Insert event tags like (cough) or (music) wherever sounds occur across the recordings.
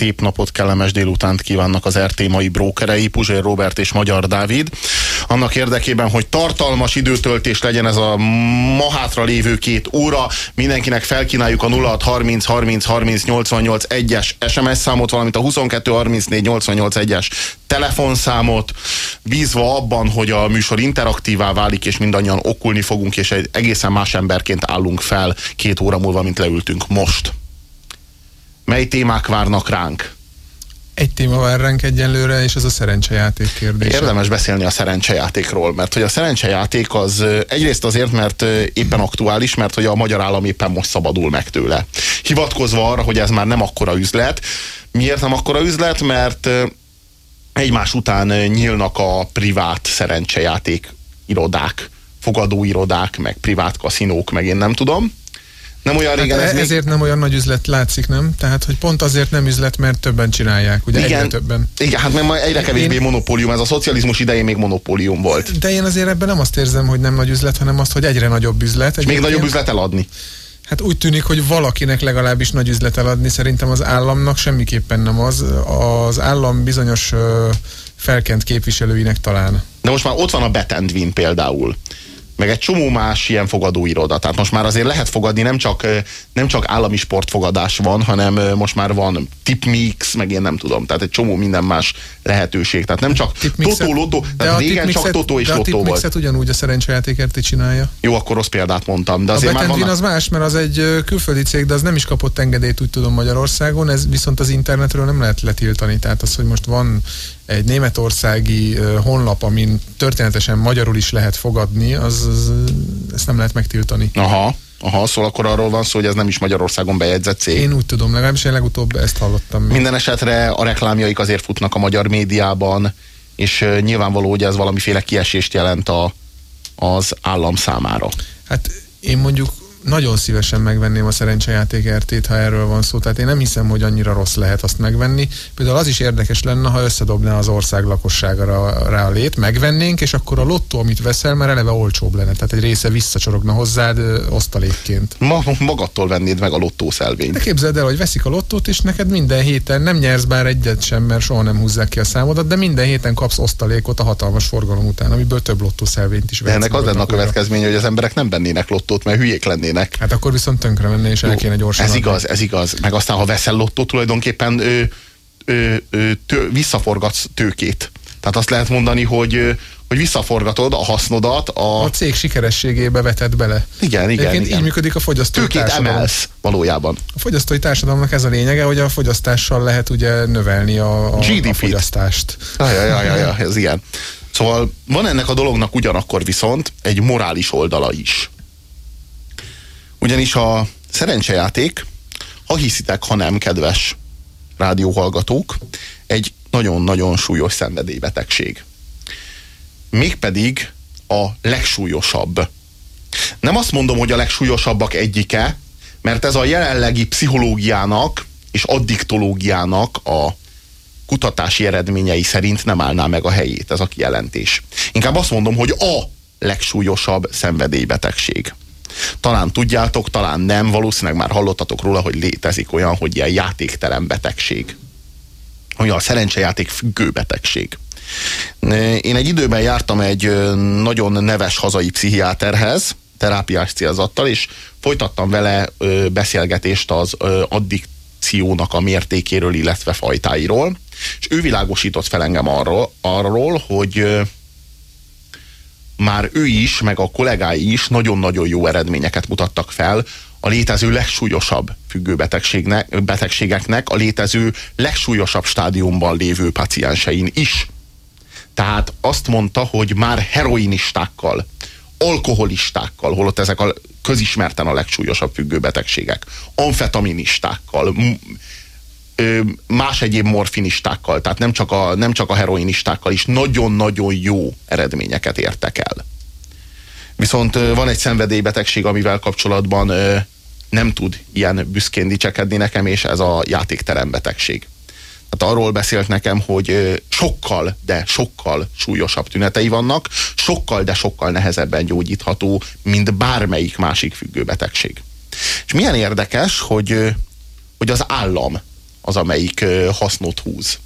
szép napot, kellemes délutánt kívánnak az RT mai brókerei, Puzsér Robert és Magyar Dávid. Annak érdekében, hogy tartalmas időtöltés legyen ez a ma hátra lévő két óra, mindenkinek felkínáljuk a 06 30 30 30 88 1-es SMS számot, valamint a 22 34 88 1-es telefonszámot, bízva abban, hogy a műsor interaktívá válik, és mindannyian okulni fogunk, és egy egészen más emberként állunk fel két óra múlva, mint leültünk most. Mely témák várnak ránk? Egy téma vár ránk egyenlőre, és az a szerencsejáték kérdése. Érdemes beszélni a szerencsejátékról, mert hogy a szerencsejáték az egyrészt azért, mert éppen aktuális, mert hogy a magyar állam éppen most szabadul meg tőle. Hivatkozva arra, hogy ez már nem akkora üzlet. Miért nem akkora üzlet? Mert egymás után nyílnak a privát szerencsejáték irodák, fogadóirodák, meg privát kaszinók, meg én nem tudom nem olyan régen hát ez ezért még... nem olyan nagy üzlet látszik, nem? Tehát, hogy pont azért nem üzlet, mert többen csinálják, ugye igen, egyre többen. Igen, hát mert ma egyre kevésbé én... monopólium, ez a szocializmus idején még monopólium volt. De én azért ebben nem azt érzem, hogy nem nagy üzlet, hanem azt, hogy egyre nagyobb üzlet. És még nagyobb üzlet eladni. Hát úgy tűnik, hogy valakinek legalábbis nagy üzlet eladni, szerintem az államnak semmiképpen nem az. Az állam bizonyos felkent képviselőinek talán. De most már ott van a Betendvin például meg egy csomó más ilyen fogadóiroda. Tehát most már azért lehet fogadni, nem csak, nem csak állami sportfogadás van, hanem most már van tipmix, meg én nem tudom, tehát egy csomó minden más lehetőség. Tehát nem csak totó, lotto, tehát régen csak totó és de lottó volt. De a ugyanúgy a szerencsejátékert csinálja. Jó, akkor rossz példát mondtam. De azért a vannak... az más, mert az egy külföldi cég, de az nem is kapott engedélyt, úgy tudom Magyarországon, ez viszont az internetről nem lehet letiltani. Tehát az, hogy most van egy németországi honlap, amin történetesen magyarul is lehet fogadni, az, az ezt nem lehet megtiltani. Aha. Aha, szóval akkor arról van szó, hogy ez nem is Magyarországon bejegyzett cég. Én úgy tudom, legalábbis én legutóbb ezt hallottam. Minden esetre a reklámjaik azért futnak a magyar médiában, és nyilvánvaló, hogy ez valamiféle kiesést jelent a, az állam számára. Hát én mondjuk nagyon szívesen megvenném a szerencsejáték RT-t, ha erről van szó. Tehát én nem hiszem, hogy annyira rossz lehet azt megvenni. Például az is érdekes lenne, ha összedobná az ország lakosságra rá a lét, megvennénk, és akkor a lottó, amit veszel, már eleve olcsóbb lenne. Tehát egy része visszacsorogna hozzád osztalékként. Ma, magadtól vennéd meg a lottószelvényt. De képzeld el, hogy veszik a lottót, és neked minden héten nem nyersz bár egyet sem, mert soha nem húzzák ki a számodat, de minden héten kapsz osztalékot a hatalmas forgalom után, amiből több lottószelvényt is De ennek az lenne a következménye, hogy az emberek nem vennének lottót, mert hülyék lennének lennének. Hát akkor viszont tönkre menni, és el kéne gyorsan. Ez adni. igaz, ez igaz. Meg aztán, ha veszel lottó, tulajdonképpen ö, ö, ö, tő, visszaforgatsz tőkét. Tehát azt lehet mondani, hogy hogy visszaforgatod a hasznodat a... A cég sikerességébe vetett bele. Igen, igen, igen. így működik a fogyasztói Tőkét társadalom. emelsz valójában. A fogyasztói társadalomnak ez a lényege, hogy a fogyasztással lehet ugye növelni a, a, a fogyasztást. Ja, ja, ja, ja, ja, ez ilyen. Szóval van ennek a dolognak ugyanakkor viszont egy morális oldala is. Ugyanis a szerencsejáték, ha hiszitek, ha nem, kedves rádióhallgatók, egy nagyon-nagyon súlyos szenvedélybetegség. Mégpedig a legsúlyosabb. Nem azt mondom, hogy a legsúlyosabbak egyike, mert ez a jelenlegi pszichológiának és addiktológiának a kutatási eredményei szerint nem állná meg a helyét ez a kijelentés. Inkább azt mondom, hogy a legsúlyosabb szenvedélybetegség. Talán tudjátok, talán nem, valószínűleg már hallottatok róla, hogy létezik olyan, hogy ilyen játékterem betegség. Olyan szerencsejáték függő betegség. Én egy időben jártam egy nagyon neves hazai pszichiáterhez, terápiás célzattal, és folytattam vele beszélgetést az addikciónak a mértékéről, illetve fajtáiról, és ő világosított fel engem arról, arról hogy már ő is, meg a kollégái is nagyon-nagyon jó eredményeket mutattak fel a létező legsúlyosabb függőbetegségnek, betegségeknek, a létező legsúlyosabb stádiumban lévő paciensein is. Tehát azt mondta, hogy már heroinistákkal, alkoholistákkal, holott ezek a közismerten a legsúlyosabb függőbetegségek, amfetaministákkal, más egyéb morfinistákkal, tehát nem csak a, nem csak a heroinistákkal is nagyon-nagyon jó eredményeket értek el. Viszont van egy szenvedélybetegség, amivel kapcsolatban nem tud ilyen büszkén dicsekedni nekem, és ez a játékterembetegség. Tehát arról beszélt nekem, hogy sokkal, de sokkal súlyosabb tünetei vannak, sokkal, de sokkal nehezebben gyógyítható, mint bármelyik másik függőbetegség. És milyen érdekes, hogy, hogy az állam az, amelyik hasznot húz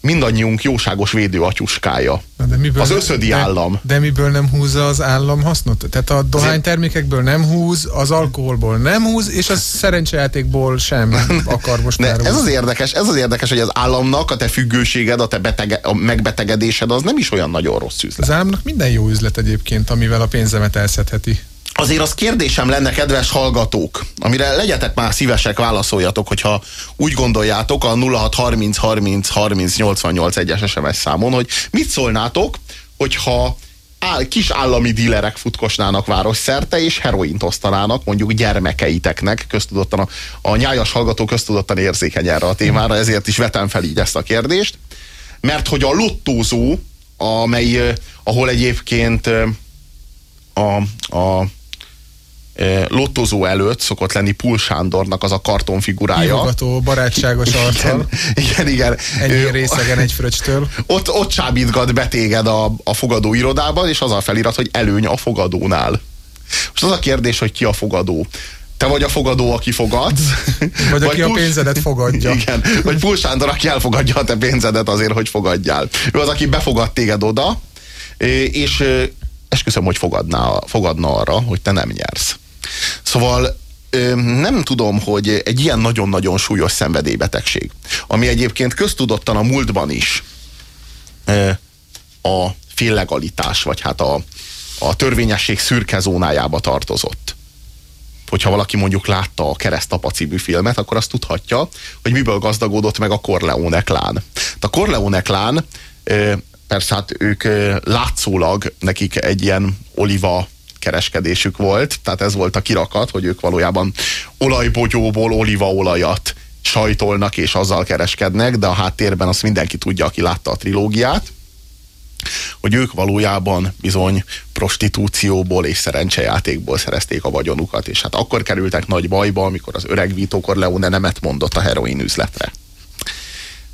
mindannyiunk jóságos védőatyuskája. De miből, az összödi de, állam. De miből nem húzza az állam hasznot? Tehát a dohánytermékekből nem húz, az alkoholból nem húz, és a szerencsejátékból sem (laughs) akar most ne, Ez az érdekes, ez az érdekes, hogy az államnak a te függőséged, a te betege, a megbetegedésed az nem is olyan nagyon rossz üzlet. Az államnak minden jó üzlet egyébként, amivel a pénzemet elszedheti azért az kérdésem lenne, kedves hallgatók, amire legyetek már szívesek, válaszoljatok, hogyha úgy gondoljátok a 0630 30 30 88 egyes SMS számon, hogy mit szólnátok, hogyha áll, kis állami dílerek futkosnának városszerte, és heroint osztanának mondjuk gyermekeiteknek, köztudottan a, a nyájas hallgató köztudottan érzékeny erre a témára, ezért is vetem fel így ezt a kérdést, mert hogy a lottózó, amely, ahol egyébként a, a lottozó előtt szokott lenni Pul Sándornak az a kartonfigurája. Hívogató, barátságos arccal. Igen, igen. Egy részegen egy fröccstől. Ott, ott csábítgat betéged a, a fogadó irodában, és az a felirat, hogy előny a fogadónál. Most az a kérdés, hogy ki a fogadó. Te vagy a fogadó, aki fogad. Vagy, vagy aki Pul... a pénzedet fogadja. Igen. Vagy Pul Sándor, aki elfogadja a te pénzedet azért, hogy fogadjál. Ő az, aki befogad téged oda, és esküszöm, hogy fogadná, fogadna arra, hogy te nem nyersz. Szóval nem tudom, hogy egy ilyen nagyon-nagyon súlyos szenvedélybetegség, ami egyébként köztudottan a múltban is a fillegalitás, vagy hát a, a törvényesség szürke zónájába tartozott. Hogyha valaki mondjuk látta a Keresztapa című filmet, akkor azt tudhatja, hogy miből gazdagodott meg a Corleone klán. A Corleone klán, persze hát ők látszólag nekik egy ilyen oliva kereskedésük volt, tehát ez volt a kirakat, hogy ők valójában olajbogyóból olívaolajat sajtolnak és azzal kereskednek, de a háttérben azt mindenki tudja, aki látta a trilógiát, hogy ők valójában bizony prostitúcióból és szerencsejátékból szerezték a vagyonukat, és hát akkor kerültek nagy bajba, amikor az öreg Vito Corleone nemet mondott a heroin üzletre.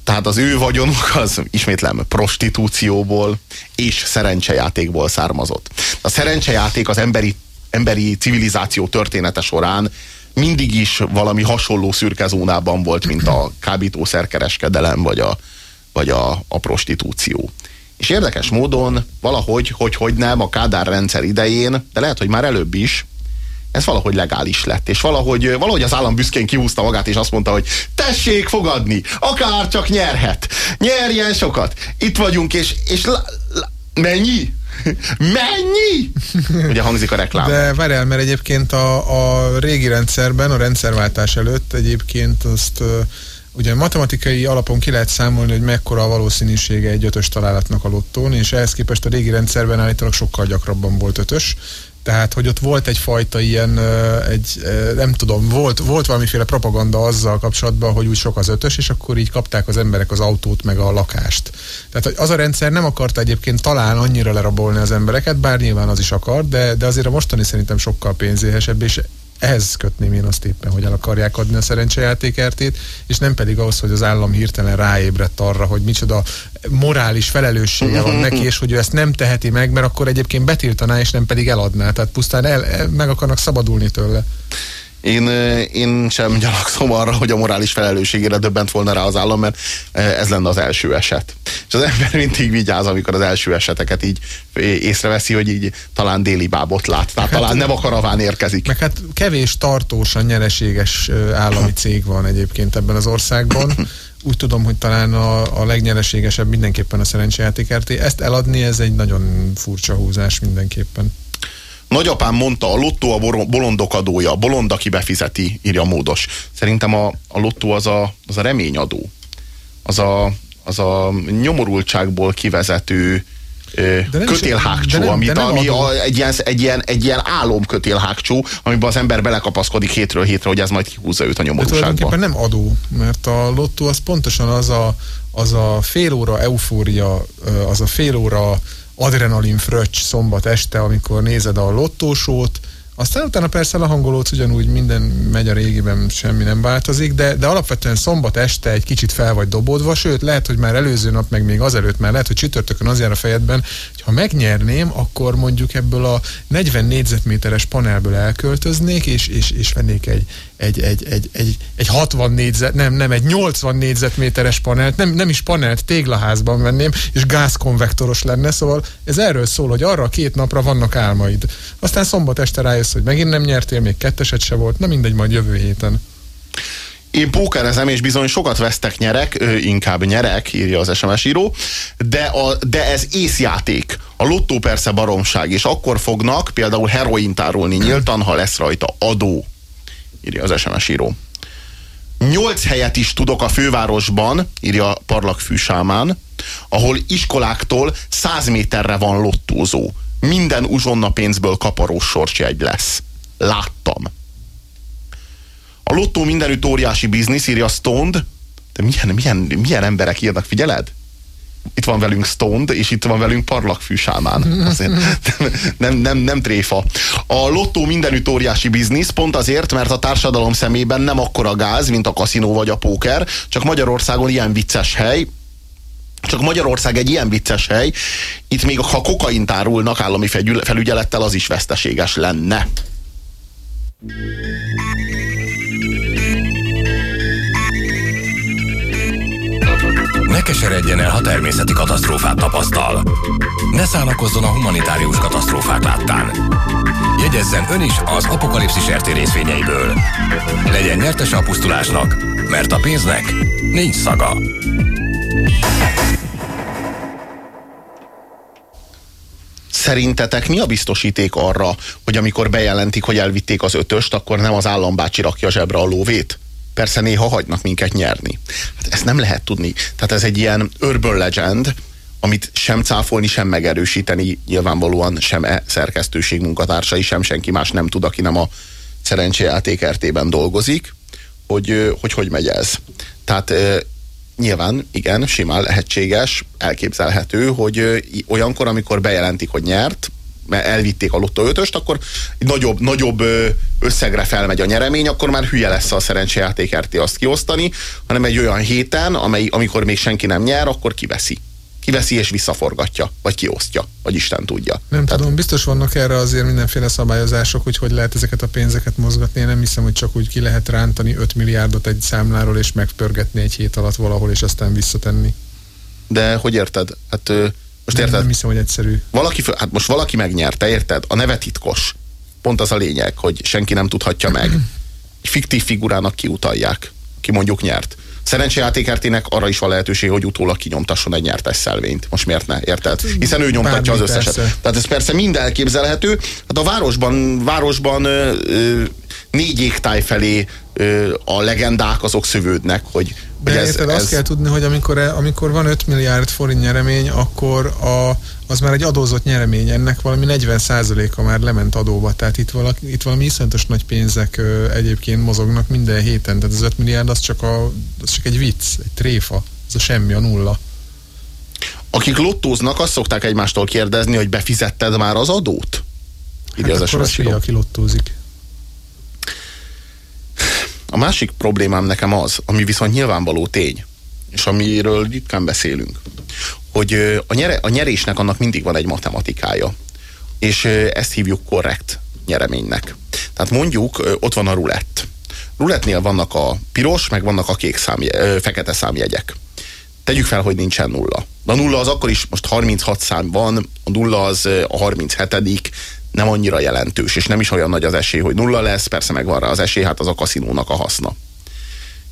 Tehát az ő vagyonuk az, ismétlem, prostitúcióból és szerencsejátékból származott. A szerencsejáték az emberi, emberi civilizáció története során mindig is valami hasonló szürke zónában volt, mint a kábítószerkereskedelem, vagy a, vagy a, a prostitúció. És érdekes módon valahogy, hogy, hogy nem, a Kádár rendszer idején, de lehet, hogy már előbb is, ez valahogy legális lett, és valahogy, valahogy az állam büszkén kihúzta magát, és azt mondta, hogy tessék fogadni, akár csak nyerhet, nyerjen sokat, itt vagyunk, és, és la, la, mennyi? (laughs) Mennyi? (laughs) Ugye hangzik a reklám. De várjál, mert egyébként a, a régi rendszerben, a rendszerváltás előtt egyébként azt ugye matematikai alapon ki lehet számolni, hogy mekkora a valószínűsége egy ötös találatnak a lottón, és ehhez képest a régi rendszerben állítólag sokkal gyakrabban volt ötös, tehát, hogy ott volt egyfajta ilyen, egy, nem tudom, volt, volt valamiféle propaganda azzal kapcsolatban, hogy úgy sok az ötös, és akkor így kapták az emberek az autót, meg a lakást. Tehát, hogy az a rendszer nem akarta egyébként talán annyira lerabolni az embereket, bár nyilván az is akar, de, de azért a mostani szerintem sokkal pénzéhesebb, és ehhez kötném én azt éppen, hogy el akarják adni a szerencsejátékertét, és nem pedig ahhoz, hogy az állam hirtelen ráébredt arra, hogy micsoda morális felelőssége van neki, és hogy ő ezt nem teheti meg, mert akkor egyébként betiltaná, és nem pedig eladná. Tehát pusztán el, el, meg akarnak szabadulni tőle. Én, én sem gyanakszom arra, hogy a morális felelősségére döbbent volna rá az állam, mert ez lenne az első eset. És az ember (laughs) mindig vigyáz, amikor az első eseteket így észreveszi, hogy így talán déli bábot lát, tehát hát, talán nem a karaván érkezik. Meg hát kevés tartósan nyereséges állami cég van egyébként ebben az országban. (coughs) Úgy tudom, hogy talán a, a legnyereségesebb mindenképpen a szerencsejáték RT. Ezt eladni, ez egy nagyon furcsa húzás mindenképpen. Nagyapám mondta, a lottó a bolondok adója, a bolond, aki befizeti, írja a módos. Szerintem a, a lottó az a, az a reményadó. Az a, az a nyomorultságból kivezető kötélhágcsó, amit, de ami a, egy, ilyen, egy, ilyen, egy ilyen amiben az ember belekapaszkodik hétről hétre, hogy ez majd kihúzza őt a nyomorúságba. nem adó, mert a lottó az pontosan az a, az a fél óra eufória, az a fél óra adrenalin fröccs szombat este, amikor nézed a lottósót, aztán utána persze lehangolódsz, ugyanúgy minden megy a régiben, semmi nem változik, de, de alapvetően szombat este egy kicsit fel vagy dobódva, sőt, lehet, hogy már előző nap, meg még azelőtt már lehet, hogy csütörtökön az jár a fejedben, ha megnyerném, akkor mondjuk ebből a 40 négyzetméteres panelből elköltöznék, és, és, és vennék egy, egy, egy, egy, egy, egy 60 négyzet, nem, nem, egy 80 négyzetméteres panelt, nem, nem is panelt, téglaházban venném, és gázkonvektoros lenne, szóval ez erről szól, hogy arra a két napra vannak álmaid. Aztán szombat este rájössz, hogy megint nem nyertél, még ketteset se volt, na mindegy, majd jövő héten. Én pókerezem, és bizony sokat vesztek, nyerek, ö, inkább nyerek, írja az SMS író, de, a, de ez észjáték. A lottó persze baromság, és akkor fognak például heroint árulni nyíltan, ha lesz rajta adó írja az SMS író. Nyolc helyet is tudok a fővárosban, írja Parlagfű Sámán, ahol iskoláktól száz méterre van lottózó. Minden uzsonna pénzből kaparós sorsjegy lesz. Láttam. A lottó mindenütt óriási biznisz, írja Stoned, de milyen, milyen, milyen emberek írnak, figyeled? itt van velünk Stoned, és itt van velünk Parlagfű Sámán. Azért nem, nem, nem, tréfa. A lottó mindenütt óriási biznisz, pont azért, mert a társadalom szemében nem akkora gáz, mint a kaszinó vagy a póker, csak Magyarországon ilyen vicces hely, csak Magyarország egy ilyen vicces hely, itt még ha kokaint árulnak állami felügyelettel, az is veszteséges lenne. Keseredjen el, ha természeti katasztrófát tapasztal. Ne szánakozzon a humanitárius katasztrófák láttán. Jegyezzen ön is az apokalipszis RT részvényeiből. Legyen nyertes a pusztulásnak, mert a pénznek nincs szaga. Szerintetek mi a biztosíték arra, hogy amikor bejelentik, hogy elvitték az ötöst, akkor nem az állambácsi rakja zsebre a lóvét? Persze néha hagynak minket nyerni. Hát ezt nem lehet tudni. Tehát ez egy ilyen urban legend, amit sem cáfolni, sem megerősíteni nyilvánvalóan sem e szerkesztőség munkatársai, sem senki más nem tud, aki nem a szerencséjáték RT-ben dolgozik, hogy, hogy hogy megy ez. Tehát nyilván, igen, simán lehetséges, elképzelhető, hogy olyankor, amikor bejelentik, hogy nyert, elvitték a Lotto 5 akkor nagyobb, nagyobb összegre felmegy a nyeremény, akkor már hülye lesz a szerencsejáték RT azt kiosztani, hanem egy olyan héten, amely, amikor még senki nem nyer, akkor kiveszi. Kiveszi és visszaforgatja, vagy kiosztja, vagy Isten tudja. Nem Tehát, tudom, biztos vannak erre azért mindenféle szabályozások, hogy hogy lehet ezeket a pénzeket mozgatni. Én nem hiszem, hogy csak úgy ki lehet rántani 5 milliárdot egy számláról, és megpörgetni egy hét alatt valahol, és aztán visszatenni. De hogy érted? Hát most nem, érted? Nem hiszem, hogy egyszerű. Valaki, hát most valaki megnyerte, érted? A neve titkos. Pont az a lényeg, hogy senki nem tudhatja meg. Egy fiktív figurának kiutalják, ki mondjuk nyert. Szerencsejátékertének arra is van lehetőség, hogy utólag kinyomtasson egy nyertes szelvényt. Most miért ne? Érted? Hiszen ő nyomtatja Bármi, az összeset. Persze. Tehát ez persze mind elképzelhető. Hát a városban, városban ö, ö, négy égtáj felé ö, a legendák azok szövődnek, hogy de ez, érted, ez... azt kell tudni, hogy amikor, e- amikor van 5 milliárd forint nyeremény, akkor a, az már egy adózott nyeremény, ennek valami 40%-a már lement adóba, tehát itt, valaki, itt valami iszonyatos nagy pénzek ö, egyébként mozognak minden héten, tehát az 5 milliárd az csak, a, az csak egy vicc, egy tréfa, az a semmi, a nulla. Akik lottóznak, azt szokták egymástól kérdezni, hogy befizetted már az adót? Hát az akkor az aki lottózik. A másik problémám nekem az, ami viszont nyilvánvaló tény, és amiről ritkán beszélünk, hogy a, nyere, a nyerésnek annak mindig van egy matematikája, és ezt hívjuk korrekt nyereménynek. Tehát mondjuk ott van a rulett. Rulettnél vannak a piros, meg vannak a kék szám, fekete számjegyek. Tegyük fel, hogy nincsen nulla. De a nulla az akkor is, most 36 szám van, a nulla az a 37 nem annyira jelentős, és nem is olyan nagy az esély, hogy nulla lesz, persze megvan rá az esély, hát az a kaszinónak a haszna.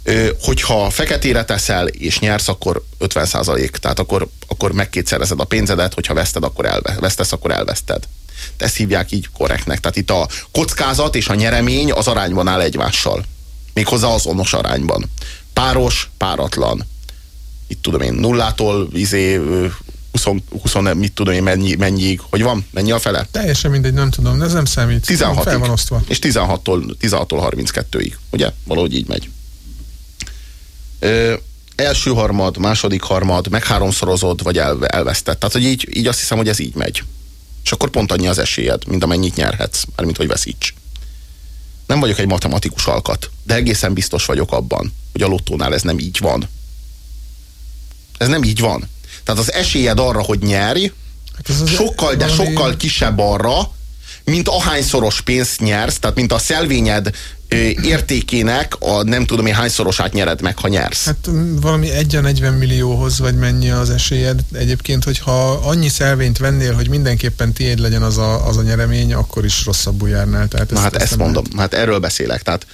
Ö, hogyha feketére teszel és nyersz, akkor 50 százalék, tehát akkor, akkor megkétszerezed a pénzedet, hogyha veszted, akkor elve, vesztesz, akkor elveszted. Ezt hívják így korrektnek. Tehát itt a kockázat és a nyeremény az arányban áll egymással. Méghozzá azonos arányban. Páros, páratlan. Itt tudom én, nullától izé, 20, 20 mit tudom én, mennyi, mennyiig, hogy van? Mennyi a fele? Teljesen mindegy, nem tudom, de ez nem számít. 16 Fel van osztva. És 16-tól, 16-tól 32-ig, ugye? Valahogy így megy. Ö, első harmad, második harmad, meg háromszorozod, vagy el, elvesztett. Tehát, hogy így, így azt hiszem, hogy ez így megy. És akkor pont annyi az esélyed, mint amennyit nyerhetsz, mármint, hogy veszíts. Nem vagyok egy matematikus alkat, de egészen biztos vagyok abban, hogy a lottónál ez nem így van. Ez nem így van. Tehát az esélyed arra, hogy nyerj, Hát ez az sokkal, de valami- sokkal kisebb arra, mint ahányszoros pénzt nyersz, tehát mint a szelvényed értékének a nem tudom én hányszorosát nyered meg, ha nyersz. Hát valami 1 a 40 millióhoz, vagy mennyi az esélyed. Egyébként, hogyha annyi szelvényt vennél, hogy mindenképpen tiéd legyen az a, az a nyeremény, akkor is rosszabbul járnál. Tehát Na hát ezt nem mondom, hát erről beszélek. Tehát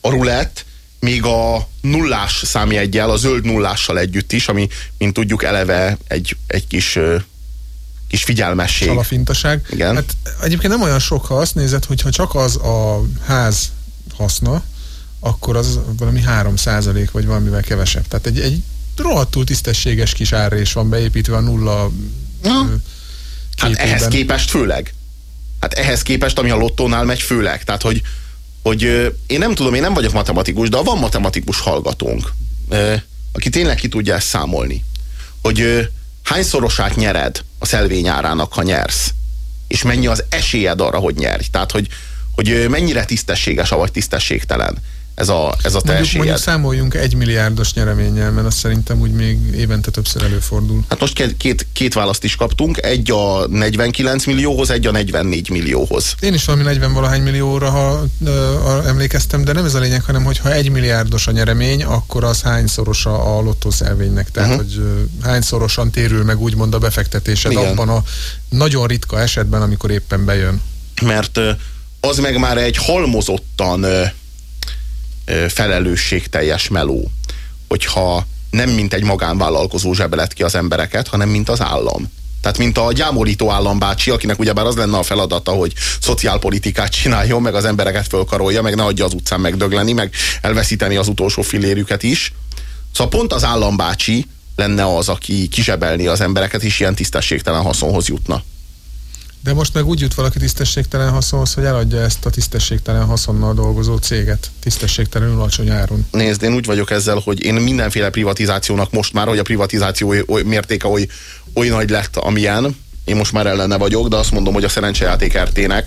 a rulett még a nullás számjeggyel, a zöld nullással együtt is, ami, mint tudjuk, eleve egy, egy kis, kis figyelmesség. Salafintaság. Igen. Hát egyébként nem olyan sok, ha azt nézed, hogy ha csak az a ház haszna, akkor az valami 3 százalék, vagy valamivel kevesebb. Tehát egy, egy rohadtul tisztességes kis árrés van beépítve a nulla ö, Hát ehhez képest főleg. Hát ehhez képest, ami a lottónál megy főleg. Tehát, hogy, hogy én nem tudom, én nem vagyok matematikus, de van matematikus hallgatónk, aki tényleg ki tudja ezt számolni, hogy hányszorosát nyered a szelvény árának, ha nyersz, és mennyi az esélyed arra, hogy nyerj. Tehát, hogy, hogy mennyire tisztességes, vagy tisztességtelen ez a, ez a te Mondjuk, mondjuk számoljunk egy milliárdos nyereménnyel, mert azt szerintem úgy még évente többször előfordul. Hát most két, két, két választ is kaptunk, egy a 49 millióhoz, egy a 44 millióhoz. Én is valami 40 valahány millióra ha, ö, a, emlékeztem, de nem ez a lényeg, hanem hogyha egy milliárdos a nyeremény, akkor az hányszorosa a lottószelvénynek. Tehát, uh-huh. hogy ö, hányszorosan térül meg úgymond a befektetésed Igen. abban a nagyon ritka esetben, amikor éppen bejön. mert ö, az meg már egy halmozottan ö, felelősségteljes meló, hogyha nem mint egy magánvállalkozó zsebelet ki az embereket, hanem mint az állam. Tehát mint a gyámolító állambácsi, akinek ugyebár az lenne a feladata, hogy szociálpolitikát csináljon, meg az embereket fölkarolja, meg ne adja az utcán megdögleni, meg elveszíteni az utolsó fillérüket is. Szóval pont az állambácsi lenne az, aki kizsebelni az embereket, és ilyen tisztességtelen haszonhoz jutna. De most meg úgy jut valaki tisztességtelen haszonhoz, hogy eladja ezt a tisztességtelen haszonnal dolgozó céget tisztességtelenül alacsony áron. Nézd, én úgy vagyok ezzel, hogy én mindenféle privatizációnak most már, hogy a privatizáció oly- oly, mértéke oly, oly nagy lett, amilyen, én most már ellene vagyok, de azt mondom, hogy a szerencsejáték RT-nek,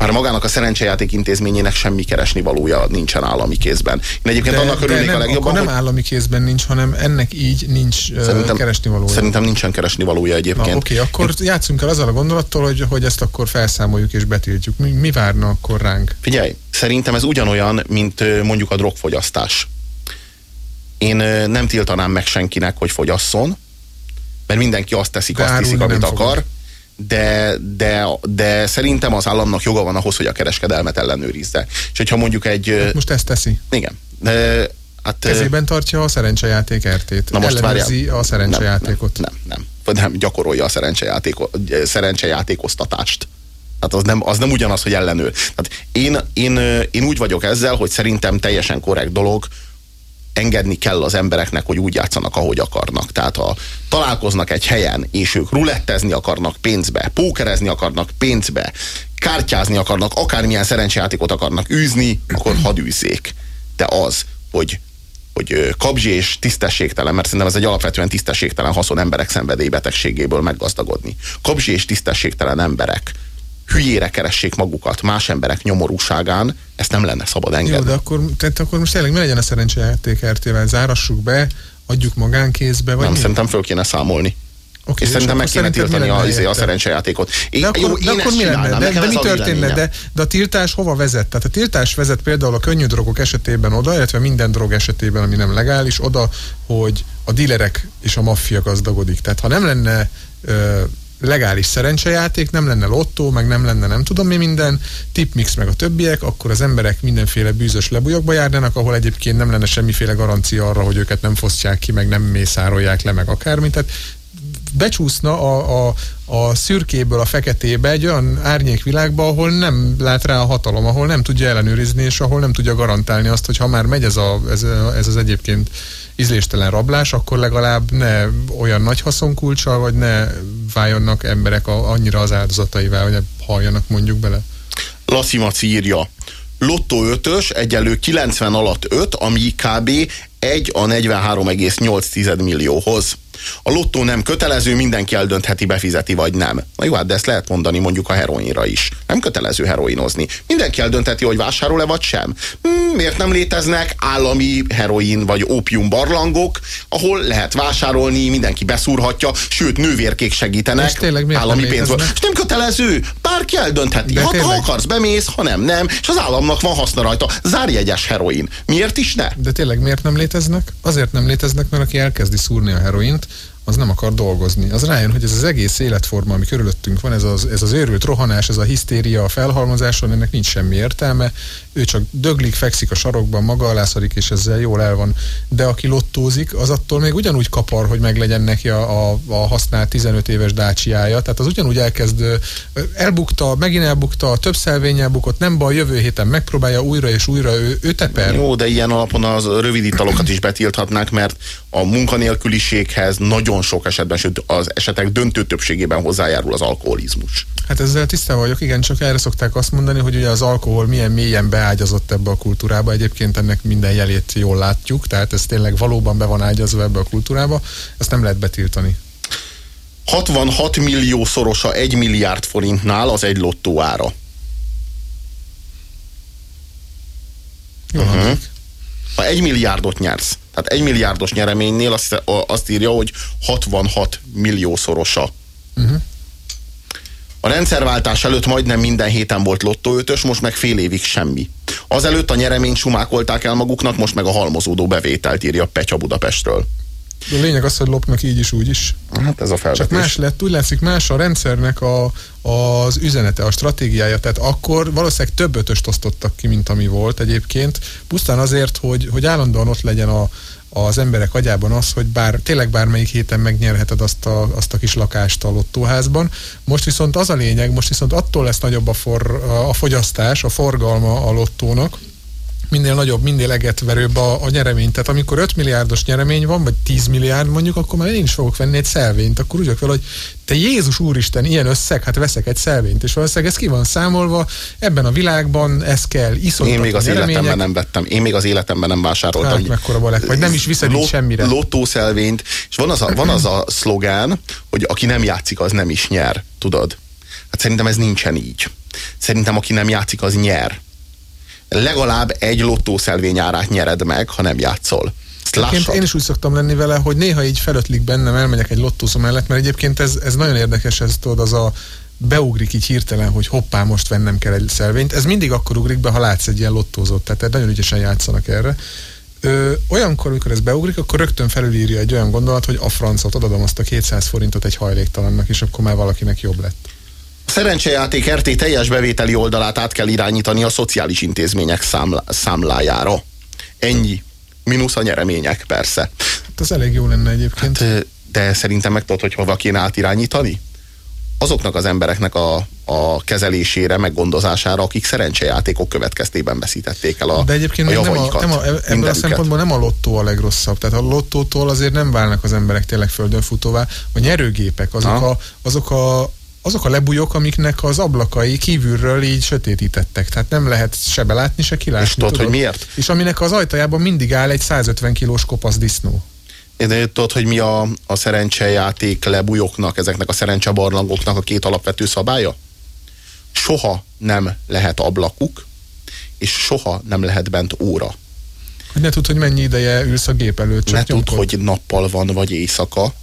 már magának a szerencsejáték intézményének semmi keresni valója nincsen állami kézben. Én egyébként De, annak de örülnék nem, a legjobban, akkor nem hogy állami kézben nincs, hanem ennek így nincs szerintem, keresni valója. Szerintem nincsen keresni valója Na, egyébként. oké, akkor játszunk el azzal a gondolattal, hogy, hogy ezt akkor felszámoljuk és betiltjuk. Mi, mi várna akkor ránk? Figyelj, szerintem ez ugyanolyan, mint mondjuk a drogfogyasztás. Én nem tiltanám meg senkinek, hogy fogyasszon, mert mindenki azt teszik, De azt árulni amit akar, fogod. De, de, de szerintem az államnak joga van ahhoz, hogy a kereskedelmet ellenőrizze. És hogyha mondjuk egy... ö, Most ezt teszi. Igen. De, hát, Kezében tartja a szerencsejáték RT-t. Na most Ellenőrzi várjál. a szerencsejátékot. Nem, nem, nem, nem. nem gyakorolja a szerencsejátéko, szerencsejátékoztatást. Tehát az nem, az nem ugyanaz, hogy ellenőr. Tehát én, én, én úgy vagyok ezzel, hogy szerintem teljesen korrekt dolog, engedni kell az embereknek, hogy úgy játszanak, ahogy akarnak. Tehát ha találkoznak egy helyen, és ők rulettezni akarnak pénzbe, pókerezni akarnak pénzbe, kártyázni akarnak, akármilyen szerencsejátékot akarnak űzni, akkor hadd űzzék. De az, hogy hogy ö, kabzsi és tisztességtelen, mert szerintem ez egy alapvetően tisztességtelen haszon emberek szenvedélybetegségéből meggazdagodni. Kabzsi és tisztességtelen emberek hülyére keressék magukat más emberek nyomorúságán, ezt nem lenne szabad Jó, engedni. de akkor, tehát akkor most tényleg mi legyen a szerencsejáték RT-vel? Zárassuk be, adjuk magánkézbe, vagy nem, mi? szerintem föl kéne számolni. Oké, és szerintem meg akkor kéne tiltani a, izé, a helyette? szerencsejátékot. Én, De akkor, jó, de én akkor ezt mi lenne? De, de mi a történne? De, de a tiltás hova vezet? Tehát a tiltás vezet például a könnyű drogok esetében oda, illetve minden drog esetében, ami nem legális, oda, hogy a dílerek és a maffia gazdagodik. Tehát ha nem lenne ö, legális szerencsejáték, nem lenne lottó, meg nem lenne nem tudom mi minden, tipmix meg a többiek, akkor az emberek mindenféle bűzös lebujokba járnának, ahol egyébként nem lenne semmiféle garancia arra, hogy őket nem fosztják ki, meg nem mészárolják le, meg akármit. Tehát becsúszna a, a, a szürkéből a feketébe egy olyan árnyékvilágba, ahol nem lát rá a hatalom, ahol nem tudja ellenőrizni, és ahol nem tudja garantálni azt, hogy ha már megy ez, a, ez, ez az egyébként ízléstelen rablás, akkor legalább ne olyan nagy haszonkulcsal, vagy ne váljonnak emberek a, annyira az áldozataivá, hogy halljanak mondjuk bele. Lasszimaci írja, Lotto 5-ös egyelő 90 alatt 5, ami kb. 1 a 43,8 millióhoz. A lottó nem kötelező, mindenki eldöntheti, befizeti vagy nem. Na jó, hát de ezt lehet mondani mondjuk a heroinra is. Nem kötelező heroinozni. Mindenki eldöntheti, hogy vásárol-e vagy sem. Hmm, miért nem léteznek állami heroin vagy ópium barlangok, ahol lehet vásárolni, mindenki beszúrhatja, sőt nővérkék segítenek állami pénzből. És nem kötelező, bárki eldöntheti. Ha, ha akarsz, bemész, ha nem, nem, és az államnak van haszna rajta. Zárjegyes heroin. Miért is ne? De tényleg miért nem léteznek? Azért nem léteznek, mert aki elkezdi szúrni a heroint, az nem akar dolgozni. Az rájön, hogy ez az egész életforma, ami körülöttünk van, ez az, ez az őrült rohanás, ez a hisztéria, a felhalmozáson, ennek nincs semmi értelme. Ő csak döglik, fekszik a sarokban, maga alászadik, és ezzel jól el van. De aki lottózik, az attól még ugyanúgy kapar, hogy meglegyen neki a, a, a használt 15 éves dácsiája. Tehát az ugyanúgy elkezd, elbukta, megint elbukta, több szelvény elbukott, nem baj, jövő héten megpróbálja újra és újra, ő, ő teper. Jó, de ilyen alapon az rövid italokat is betilthatnák, mert a munkanélküliséghez nagyon sok esetben, sőt az esetek döntő többségében hozzájárul az alkoholizmus. Hát ezzel tisztában vagyok, igen, csak erre szokták azt mondani, hogy ugye az alkohol milyen mélyen beágyazott ebbe a kultúrába, egyébként ennek minden jelét jól látjuk, tehát ez tényleg valóban be van ágyazva ebbe a kultúrába, ezt nem lehet betiltani. 66 millió szorosa 1 milliárd forintnál az egy lottó ára. Jó, uh-huh. Ha egy milliárdot nyersz, tehát egy milliárdos nyereménynél azt, azt írja, hogy 66 milliószorosa. Uh-huh. A rendszerváltás előtt majdnem minden héten volt lottóötös, most meg fél évig semmi. Azelőtt a nyereményt sumákolták el maguknak, most meg a halmozódó bevételt írja Petya Budapestről. De a lényeg az, hogy lopnak így is, úgy is. Hát ez a felvetés. Csak más lett, úgy látszik más a rendszernek a, az üzenete, a stratégiája. Tehát akkor valószínűleg több ötöst osztottak ki, mint ami volt egyébként. Pusztán azért, hogy, hogy állandóan ott legyen a, az emberek agyában az, hogy bár, tényleg bármelyik héten megnyerheted azt a, azt a kis lakást a lottóházban. Most viszont az a lényeg, most viszont attól lesz nagyobb a, for, a fogyasztás, a forgalma a lottónak, minél nagyobb, minél egetverőbb a, a nyeremény. Tehát amikor 5 milliárdos nyeremény van, vagy 10 milliárd mondjuk, akkor már én is fogok venni egy szelvényt. Akkor úgy vagyok vele, hogy te Jézus Úristen, ilyen összeg, hát veszek egy szelvényt. És valószínűleg ez ki van számolva, ebben a világban ez kell, iszonyat Én még az életemben nem vettem, én még az életemben nem vásároltam. Hát mekkora balek, vagy nem is viszed lot, semmire. Lottószelvényt, és van az, a, van az a szlogán, hogy aki nem játszik, az nem is nyer, tudod? Hát szerintem ez nincsen így. Szerintem aki nem játszik, az nyer legalább egy lottószelvény árát nyered meg, ha nem játszol. Egyébként én is úgy szoktam lenni vele, hogy néha így felötlik bennem, elmegyek egy lottószó mellett, mert egyébként ez, ez nagyon érdekes, ez tudod, az a beugrik így hirtelen, hogy hoppá, most vennem kell egy szelvényt. Ez mindig akkor ugrik be, ha látsz egy ilyen lottózót, tehát nagyon ügyesen játszanak erre. Ö, olyankor, amikor ez beugrik, akkor rögtön felülírja egy olyan gondolat, hogy a francot odadom azt a 200 forintot egy hajléktalannak, és akkor már valakinek jobb lett szerencsejáték RT teljes bevételi oldalát át kell irányítani a szociális intézmények számlá, számlájára. Ennyi. Minusz a nyeremények, persze. Hát az elég jó lenne egyébként. Hát, de szerintem meg tudod, hogy hova kéne átirányítani? Azoknak az embereknek a, a kezelésére, meggondozására, akik szerencsejátékok következtében veszítették el a De egyébként a nem a, nem a, ebből a szempontból nem a lottó a legrosszabb. Tehát a lottótól azért nem válnak az emberek tényleg földön futóvá. A nyerőgépek, azok, a, azok a, azok a lebújok, amiknek az ablakai kívülről így sötétítettek. Tehát nem lehet se belátni, se kilátni. És tudod, hogy miért? És aminek az ajtajában mindig áll egy 150 kilós kopasz disznó. De tudod, hogy mi a, a szerencsejáték lebújoknak, ezeknek a szerencsebarlangoknak a két alapvető szabálya? Soha nem lehet ablakuk, és soha nem lehet bent óra. Hogy ne tudd, hogy mennyi ideje ülsz a gép előtt. Csak ne tudd, hogy nappal van, vagy éjszaka,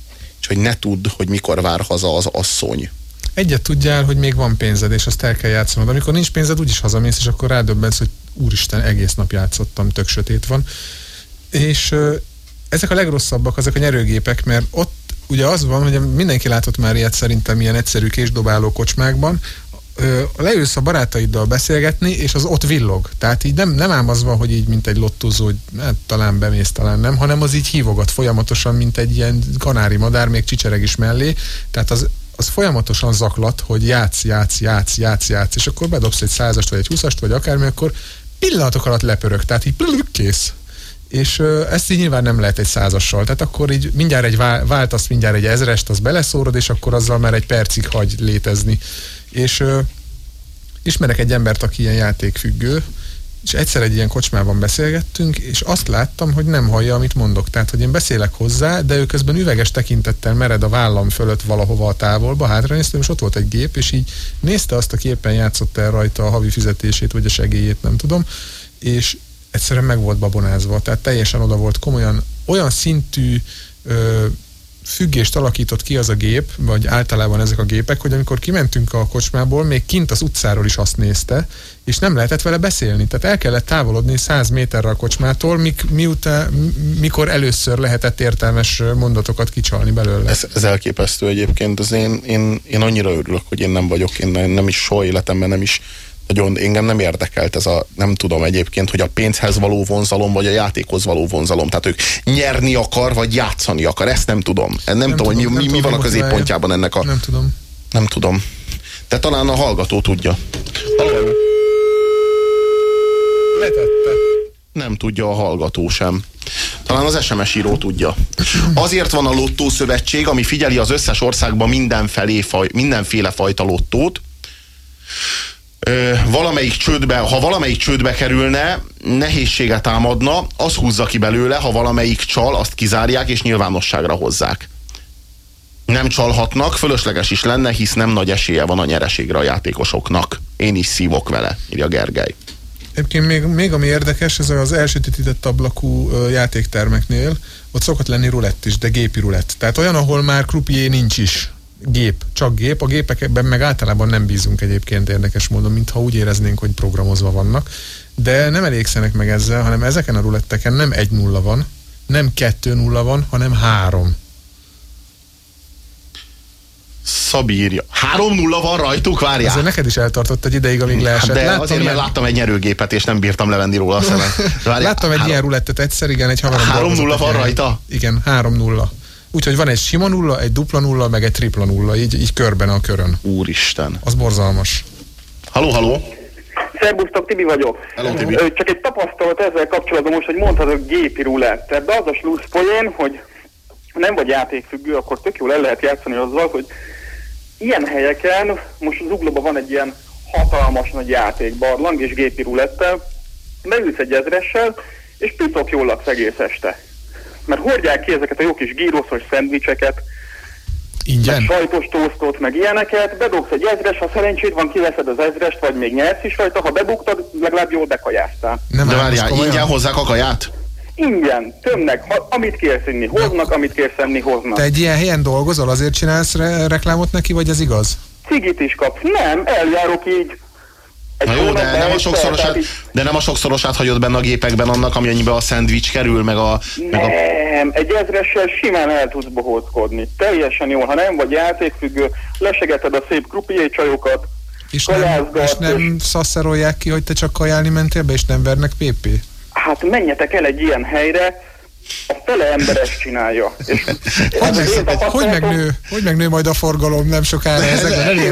és hogy ne tudd, hogy mikor vár haza az asszony egyet tudjál, hogy még van pénzed, és azt el kell játszanod. Amikor nincs pénzed, úgyis hazamész, és akkor rádöbbensz, hogy úristen, egész nap játszottam, tök sötét van. És ezek a legrosszabbak, azok a nyerőgépek, mert ott ugye az van, hogy mindenki látott már ilyet szerintem ilyen egyszerű késdobáló kocsmákban, leülsz a barátaiddal beszélgetni, és az ott villog. Tehát így nem, nem ám az van, hogy így mint egy lottozó, hogy hát, talán bemész, talán nem, hanem az így hívogat folyamatosan, mint egy ilyen kanári madár, még csicsereg is mellé. Tehát az az folyamatosan zaklat, hogy játsz, játsz, játsz, játsz, játsz, és akkor bedobsz egy százast, vagy egy húszast, vagy akármi, akkor pillanatok alatt lepörög, tehát így kész. és ezt így nyilván nem lehet egy százassal. Tehát akkor így mindjárt egy váltasz, mindjárt egy ezrest, az beleszórod, és akkor azzal már egy percig hagy létezni. És ö, ismerek egy embert, aki ilyen játékfüggő, és egyszer egy ilyen kocsmában beszélgettünk, és azt láttam, hogy nem hallja, amit mondok. Tehát, hogy én beszélek hozzá, de ő közben üveges tekintettel mered a vállam fölött valahova a távolba, hátra néztem, és ott volt egy gép, és így nézte azt, aki éppen játszott el rajta a havi fizetését, vagy a segélyét, nem tudom, és egyszerűen meg volt babonázva, tehát teljesen oda volt komolyan, olyan szintű ö, függést alakított ki az a gép, vagy általában ezek a gépek, hogy amikor kimentünk a kocsmából, még kint az utcáról is azt nézte, és nem lehetett vele beszélni. Tehát el kellett távolodni 100 méterre a kocsmától, mik, miután, mikor először lehetett értelmes mondatokat kicsalni belőle. Ez, ez elképesztő egyébként. Ez én, én, én annyira örülök, hogy én nem vagyok, én nem is soha életemben nem is nagyon engem nem érdekelt ez a, nem tudom egyébként, hogy a pénzhez való vonzalom, vagy a játékhoz való vonzalom. Tehát ők nyerni akar, vagy játszani akar, ezt nem tudom. Nem, nem, tudom, hogy mi, mi, mi van a középpontjában ennek a... Nem tudom. Nem tudom. De talán a hallgató tudja. Halló. Letette. Nem tudja a hallgató sem. Talán az SMS író tudja. Azért van a Lottó Szövetség, ami figyeli az összes országban mindenfelé, faj, mindenféle fajta lottót, valamelyik csődbe, ha valamelyik csődbe kerülne, nehézséget támadna, az húzza ki belőle, ha valamelyik csal, azt kizárják és nyilvánosságra hozzák. Nem csalhatnak, fölösleges is lenne, hisz nem nagy esélye van a nyereségre a játékosoknak. Én is szívok vele, írja Gergely. Egyébként még, még ami érdekes, ez az elsötétített ablakú játéktermeknél, ott szokott lenni rulett is, de gépi rulett. Tehát olyan, ahol már krupié nincs is gép, csak gép. A gépekben meg általában nem bízunk egyébként érdekes módon, mintha úgy éreznénk, hogy programozva vannak. De nem elégszenek meg ezzel, hanem ezeken a ruletteken nem egy nulla van, nem kettő nulla van, hanem három. Szabírja. Három nulla van rajtuk, várjál. Ezért neked is eltartott egy ideig, amíg leesett. De láttam azért, ilyen... mert láttam egy nyerőgépet, és nem bírtam levenni róla a szemet. (laughs) Láttam egy három... ilyen rulettet egyszer, igen, egy haverom Három nulla van rajta? Igen, három nulla. Úgyhogy van egy sima nulla, egy dupla nulla, meg egy tripla nulla, így, így körben a körön. Úristen. Az borzalmas. Haló, haló. Szerbusztok, Tibi vagyok. Hello, Tibi. Csak egy tapasztalat ezzel kapcsolatban most, hogy mondhatod gépi rulett. Ebbe az a slusz poén, hogy nem vagy játékfüggő, akkor tök jól el lehet játszani azzal, hogy ilyen helyeken, most az uglóban van egy ilyen hatalmas nagy játékbarlang és gépi rulettel, beülsz egy ezressel, és pitok jól laksz egész este mert hordják ki ezeket a jó kis gíroszos szendvicseket, Ingyen? meg sajtos tosztot, meg ilyeneket, bedobsz egy ezres, ha szerencséd van, kiveszed az ezrest, vagy még nyersz is rajta, ha bebuktad, legalább jól bekajáztál. Nem, De várjál, ingyen hozzák a kaját? Ingyen, tömnek, ha, amit kérsz inni, hoznak, amit kérsz enni, hoznak. Te egy ilyen helyen dolgozol, azért csinálsz re- reklámot neki, vagy ez igaz? Cigit is kapsz. Nem, eljárok így egy Na jó, de nem, a sokszorosát, de nem a sokszorosát hagyod benne a gépekben annak, amennyibe a szendvics kerül, meg a... Meg a... Nem, egy ezressel simán el tudsz bohózkodni. Teljesen jó, ha nem vagy játékfüggő, lesegeted a szép krupié csajokat, és nem, és nem és... szaszerolják ki, hogy te csak kajálni mentél be, és nem vernek PP? Hát menjetek el egy ilyen helyre, a fele ember ezt csinálja. És (laughs) hogy, meg, hogy, megnő, hogy megnő majd a forgalom nem sokára ezekben? Nem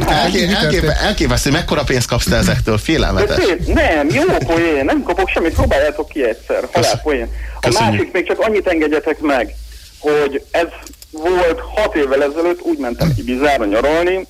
értem. Elképesztő, mekkora pénzt kapsz te ezektől? Félelmetes. Nem, jó poén, nem kapok semmit, próbáljátok ki egyszer. Halál poén. A másik még csak annyit engedjetek meg, hogy ez volt hat évvel ezelőtt, úgy mentem Ibizára nyaralni,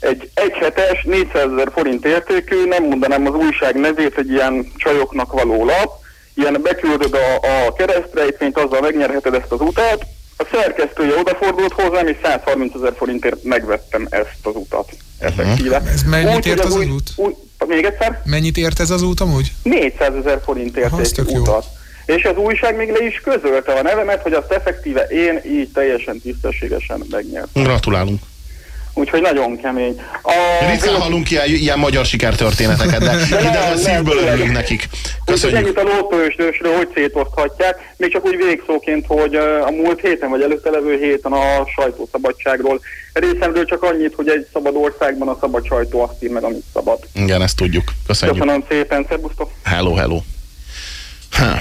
egy egyhetes, 400 ezer forint értékű, nem mondanám az újság nevét, egy ilyen csajoknak való lap, ilyen beküldöd a, a keresztrejtvényt, azzal megnyerheted ezt az utat. A szerkesztője odafordult hozzám, és 130 ezer forintért megvettem ezt az utat. Uh-huh. Ez mennyit úgy, ért az, az út? Új, még egyszer? Mennyit ért ez az út amúgy? 400 ezer forint érték utat. Jó. És az újság még le is közölte a nevemet, hogy azt effektíve én így teljesen tisztességesen megnyertem. Gratulálunk. Úgyhogy nagyon kemény. A... Ritkán hallunk ilyen, ilyen magyar sikertörténeteket, de, de, de a szívből örülünk nekik. Köszönjük. Ennyit a lótóösdősről, hogy szétoszthatják. Még csak úgy végszóként, hogy a múlt héten vagy előtte levő héten a sajtószabadságról. Részemről csak annyit, hogy egy szabad országban a szabad sajtó azt ír meg, amit szabad. Igen, ezt tudjuk. Köszönjük. Köszönöm szépen, szervusztok. Hello, hello. Ha.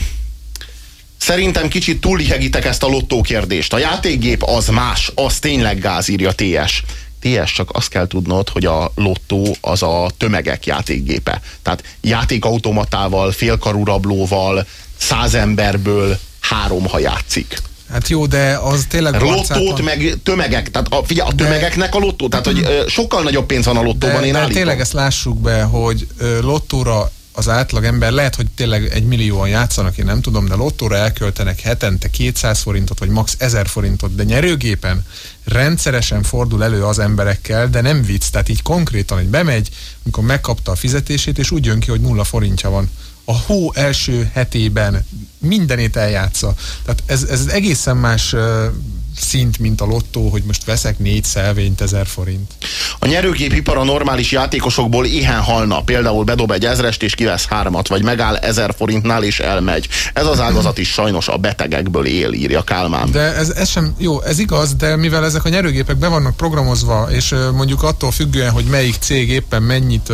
Szerintem kicsit túlihegitek ezt a lottó kérdést. A játékgép az más, az tényleg gáz, írja TS. TS, csak azt kell tudnod, hogy a lottó az a tömegek játékgépe. Tehát játékautomatával, félkarú rablóval, száz emberből három, ha játszik. Hát jó, de az tényleg Lottót meg tömegek, tehát a, figyelj, a tömegeknek a lottó, tehát hogy sokkal nagyobb pénz van a lottóban, de, én de állítom. tényleg ezt lássuk be, hogy lottóra az átlag ember, lehet, hogy tényleg egy millióan játszanak, én nem tudom, de lottóra elköltenek hetente 200 forintot, vagy max. 1000 forintot, de nyerőgépen rendszeresen fordul elő az emberekkel, de nem vicc, tehát így konkrétan, hogy bemegy, amikor megkapta a fizetését, és úgy jön ki, hogy nulla forintja van. A hó első hetében mindenét eljátsza. Tehát ez, ez egészen más szint, mint a lottó, hogy most veszek négy szelvényt ezer forint. A nyerőgépipar a normális játékosokból éhen halna. Például bedob egy ezrest és kivesz hármat, vagy megáll ezer forintnál és elmegy. Ez az ágazat is sajnos a betegekből él, írja Kálmán. De ez, ez sem, jó, ez igaz, de mivel ezek a nyerőgépek be vannak programozva, és mondjuk attól függően, hogy melyik cég éppen mennyit,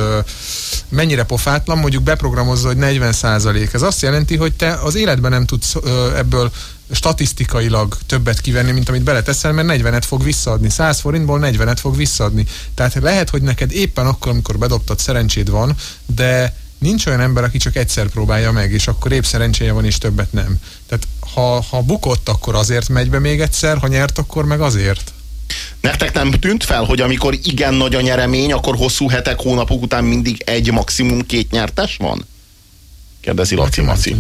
mennyire pofátlan, mondjuk beprogramozza, hogy 40 százalék. Ez azt jelenti, hogy te az életben nem tudsz ebből statisztikailag többet kivenni, mint amit beleteszel, mert 40-et fog visszaadni. 100 forintból 40-et fog visszaadni. Tehát lehet, hogy neked éppen akkor, amikor bedobtad, szerencséd van, de nincs olyan ember, aki csak egyszer próbálja meg, és akkor épp szerencséje van, és többet nem. Tehát ha, ha bukott, akkor azért megy be még egyszer, ha nyert, akkor meg azért. Nektek nem tűnt fel, hogy amikor igen nagy a nyeremény, akkor hosszú hetek, hónapok után mindig egy, maximum két nyertes van? Kérdezi Laci Maci.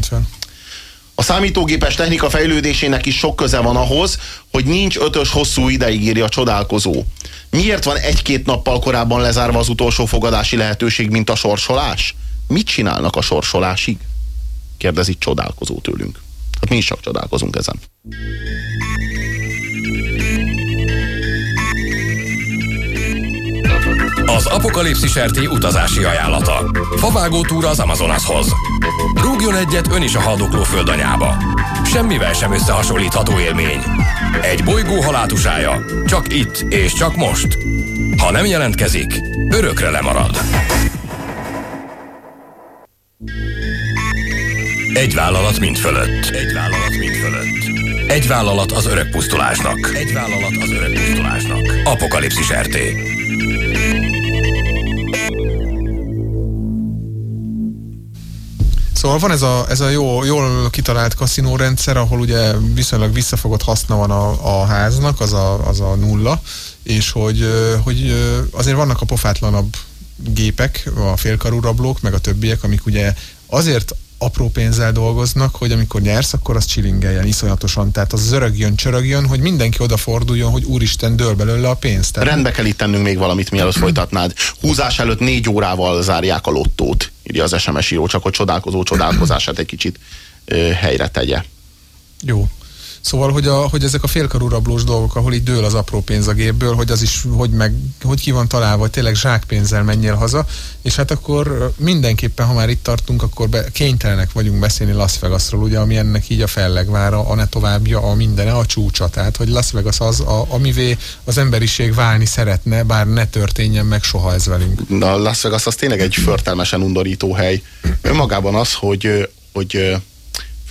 A számítógépes technika fejlődésének is sok köze van ahhoz, hogy nincs ötös hosszú ideig írja csodálkozó. Miért van egy-két nappal korábban lezárva az utolsó fogadási lehetőség, mint a sorsolás? Mit csinálnak a sorsolásig? Kérdezi csodálkozó tőlünk. Hát mi is csak csodálkozunk ezen. Az apokalipszis RT utazási ajánlata. Favágó túra az Amazonashoz. Rúgjon egyet ön is a haldokló földanyába. Semmivel sem összehasonlítható élmény. Egy bolygó halátusája. Csak itt és csak most. Ha nem jelentkezik, örökre lemarad. Egy vállalat mind fölött. Egy vállalat mind fölött. Egy vállalat az örök pusztulásnak. Egy vállalat az örök pusztulásnak. Apokalipszis RT. Szóval van ez a, ez a jó, jól kitalált kaszinórendszer, ahol ugye viszonylag visszafogott haszna van a, a háznak, az a, az a nulla, és hogy, hogy azért vannak a pofátlanabb gépek, a félkarú rablók, meg a többiek, amik ugye azért apró pénzzel dolgoznak, hogy amikor nyersz, akkor az csilingeljen iszonyatosan. Tehát az zörögjön, csörögjön, hogy mindenki odaforduljon, hogy úristen, dől belőle a pénzt. Tehát... Rendbe kell itt tennünk még valamit, mielőtt folytatnád. Húzás előtt négy órával zárják a lottót, írja az SMS író, csak hogy csodálkozó csodálkozását egy kicsit ö, helyre tegye. Jó. Szóval, hogy, a, hogy ezek a félkarú rablós dolgok, ahol így dől az apró pénz a gépből, hogy az is, hogy meg, hogy ki van találva, hogy tényleg zsákpénzzel menjél haza, és hát akkor mindenképpen, ha már itt tartunk, akkor be, kénytelenek vagyunk beszélni Las Vegasról, ugye, ami ennek így a fellegvára, a ne továbbja, a mindene, a csúcsa. Tehát, hogy Las Vegas az, a, amivé az emberiség válni szeretne, bár ne történjen meg soha ez velünk. Na, Las Vegas az tényleg egy förtelmesen undorító hely. Önmagában az, hogy, hogy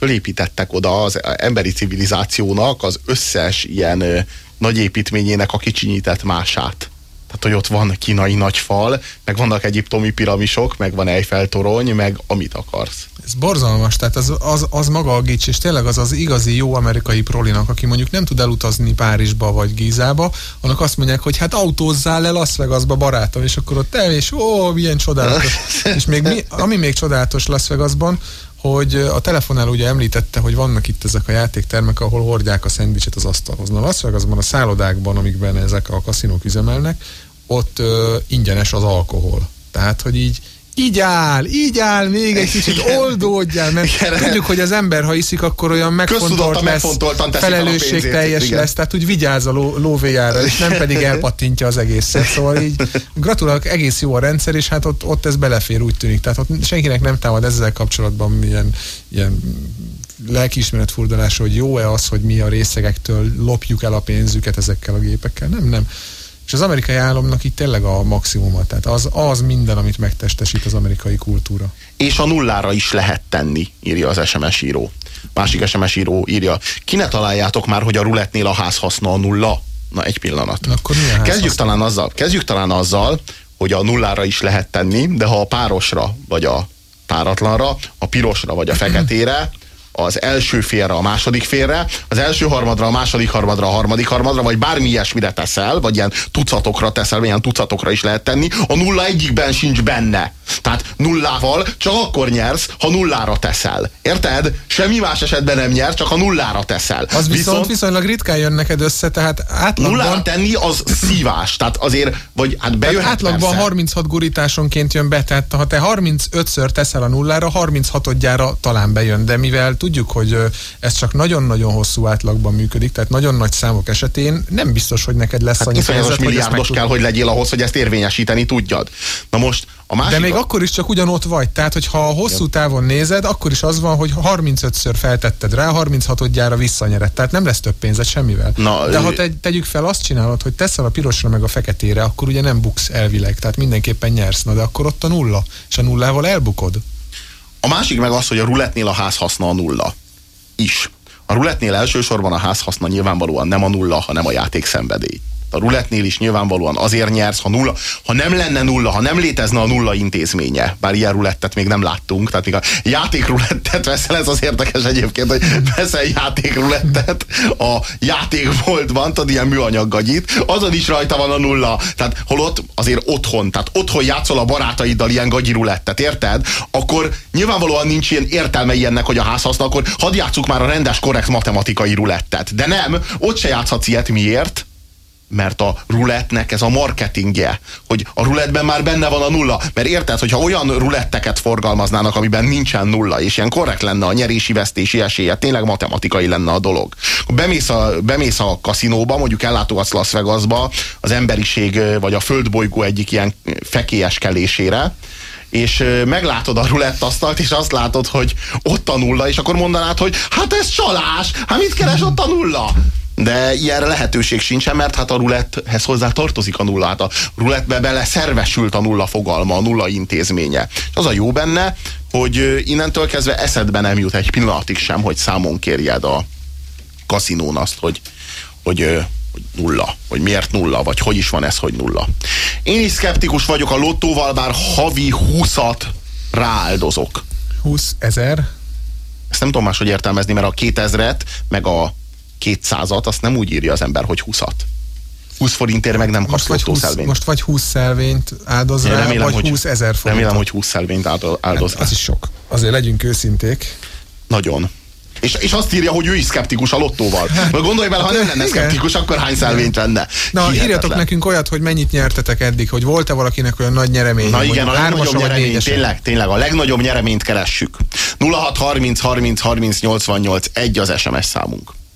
fölépítettek oda az emberi civilizációnak az összes ilyen nagy építményének a kicsinyített mását. Tehát, hogy ott van kínai nagyfal, meg vannak egyiptomi piramisok, meg van Eiffel torony, meg amit akarsz. Ez borzalmas, tehát az, az, az maga a gics, és tényleg az az igazi jó amerikai prolinak, aki mondjuk nem tud elutazni Párizsba vagy Gízába, annak azt mondják, hogy hát autózzál le Las Vegasba, barátom, és akkor ott elmész, ó, milyen csodálatos. (laughs) és még mi, ami még csodálatos Las Vegasban, hogy a telefonál ugye említette, hogy vannak itt ezek a játéktermek, ahol hordják a szendvicset az asztalhoz. Na Las Vegasban a szállodákban, amikben ezek a kaszinók üzemelnek, ott ö, ingyenes az alkohol. Tehát, hogy így így áll, így áll, még egy kicsit oldódjál, mert igen. tudjuk, hogy az ember, ha iszik, akkor olyan megfontolt lesz, felelősségteljes lesz, tehát úgy vigyáz a ló, lóvéjára, és nem pedig elpattintja az egészet. Szóval így gratulálok, egész jó a rendszer, és hát ott, ott ez belefér, úgy tűnik. Tehát ott senkinek nem támad ezzel kapcsolatban ilyen, ilyen lelkiismeret furdalása, hogy jó-e az, hogy mi a részegektől lopjuk el a pénzüket ezekkel a gépekkel. Nem, nem. Az amerikai államnak itt tényleg a maximuma. Tehát az, az minden, amit megtestesít az amerikai kultúra. És a nullára is lehet tenni, írja az SMS író. Másik SMS író írja, ki ne találjátok már, hogy a ruletnél a ház haszna a nulla? Na, egy pillanat. Na, akkor kezdjük talán, azzal, kezdjük talán azzal, hogy a nullára is lehet tenni, de ha a párosra, vagy a páratlanra, a pirosra, vagy a feketére, az első félre, a második félre, az első harmadra, a második harmadra, a harmadik harmadra, vagy bármi ilyesmire teszel, vagy ilyen tucatokra teszel, ilyen tucatokra is lehet tenni, a nulla egyikben sincs benne. Tehát nullával csak akkor nyersz, ha nullára teszel. Érted? Semmi más esetben nem nyer, csak ha nullára teszel. Az viszont, viszont viszonylag ritkán jön neked össze, tehát átlagban... Nullára tenni az szívás. Tehát azért, vagy hát bejöhet Átlagban persze. 36 gurításonként jön be, tehát ha te 35-ször teszel a nullára, 36-odjára talán bejön, de mivel tudjuk, hogy ez csak nagyon-nagyon hosszú átlagban működik, tehát nagyon nagy számok esetén nem biztos, hogy neked lesz hát annyi pénzed, milliárdos kell, hogy legyél ahhoz, hogy ezt érvényesíteni tudjad. Na most a másik De még a... akkor is csak ugyanott vagy. Tehát, hogyha a hosszú távon nézed, akkor is az van, hogy 35-ször feltetted rá, 36-odjára visszanyered. Tehát nem lesz több pénzed semmivel. Na, De ha te, tegyük fel, azt csinálod, hogy teszel a pirosra meg a feketére, akkor ugye nem buksz elvileg. Tehát mindenképpen nyersz. Na, de akkor ott a nulla. És a nullával elbukod. A másik meg az, hogy a ruletnél a ház haszna a nulla. Is. A ruletnél elsősorban a ház haszna nyilvánvalóan nem a nulla, hanem a játék szenvedély a ruletnél is nyilvánvalóan azért nyersz, ha nulla, ha nem lenne nulla, ha nem létezne a nulla intézménye, bár ilyen rulettet még nem láttunk, tehát még a játékrulettet veszel, ez az érdekes egyébként, hogy veszel játékrulettet a játékboltban, tudod, ilyen műanyag gagyit, azon is rajta van a nulla, tehát holott azért otthon, tehát otthon játszol a barátaiddal ilyen gagyi rulettet, érted? Akkor nyilvánvalóan nincs ilyen értelme ilyennek, hogy a házhaszna, akkor hadd játsszuk már a rendes, korrekt matematikai rulettet. De nem, ott se játszhatsz ilyet, miért? Mert a rulettnek ez a marketingje, hogy a rulettben már benne van a nulla. Mert érted, hogyha olyan ruletteket forgalmaznának, amiben nincsen nulla, és ilyen korrekt lenne a nyerési-vesztési esélye, tényleg matematikai lenne a dolog. Bemész a, bemész a kaszinóba, mondjuk ellátogatsz Las Vegasba, az emberiség vagy a földbolygó egyik ilyen fekélyeskelésére, és meglátod a rulettasztalt, és azt látod, hogy ott a nulla, és akkor mondanád, hogy hát ez csalás, hát mit keres ott a nulla? De ilyenre lehetőség sincsen, mert hát a ruletthez hozzá tartozik a nulla. Hát a rulettbe bele szervesült a nulla fogalma, a nulla intézménye. És az a jó benne, hogy innentől kezdve eszedbe nem jut egy pillanatig sem, hogy számon kérjed a kaszinón azt, hogy, hogy, hogy nulla, hogy miért nulla, vagy hogy is van ez, hogy nulla. Én is szkeptikus vagyok a lottóval, bár havi 20-at rááldozok. 20 ezer? Ezt nem tudom máshogy értelmezni, mert a 2000-et, meg a 200-at, azt nem úgy írja az ember, hogy 20-at. 20 forintért meg nem kapsz lottószelvényt. Most vagy 20 szelvényt áldoz rá, remélem, vagy hogy, 20 ezer forint. Remélem, hogy 20 szelvényt áldoz hát, Az is sok. Azért legyünk őszinték. Nagyon. És, és azt írja, hogy ő is szkeptikus a lottóval. Hát, gondolj bele, ha nem lenne szkeptikus, akkor hány szelvényt lenne? Na, Hihetetlen. írjatok nekünk olyat, hogy mennyit nyertetek eddig, hogy volt-e valakinek olyan nagy nyeremény? Na igen, a legnagyobb nyeremény, tényleg, tényleg, a legnagyobb nyereményt keressük. 06 30 30 30 88 egy az SMS számunk.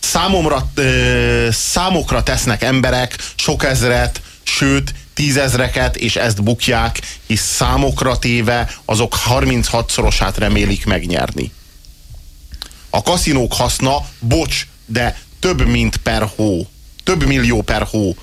számomra, ö, számokra tesznek emberek sok ezret, sőt tízezreket, és ezt bukják, és számokra téve azok 36-szorosát remélik megnyerni. A kaszinók haszna, bocs, de több mint per hó. Több millió per hó.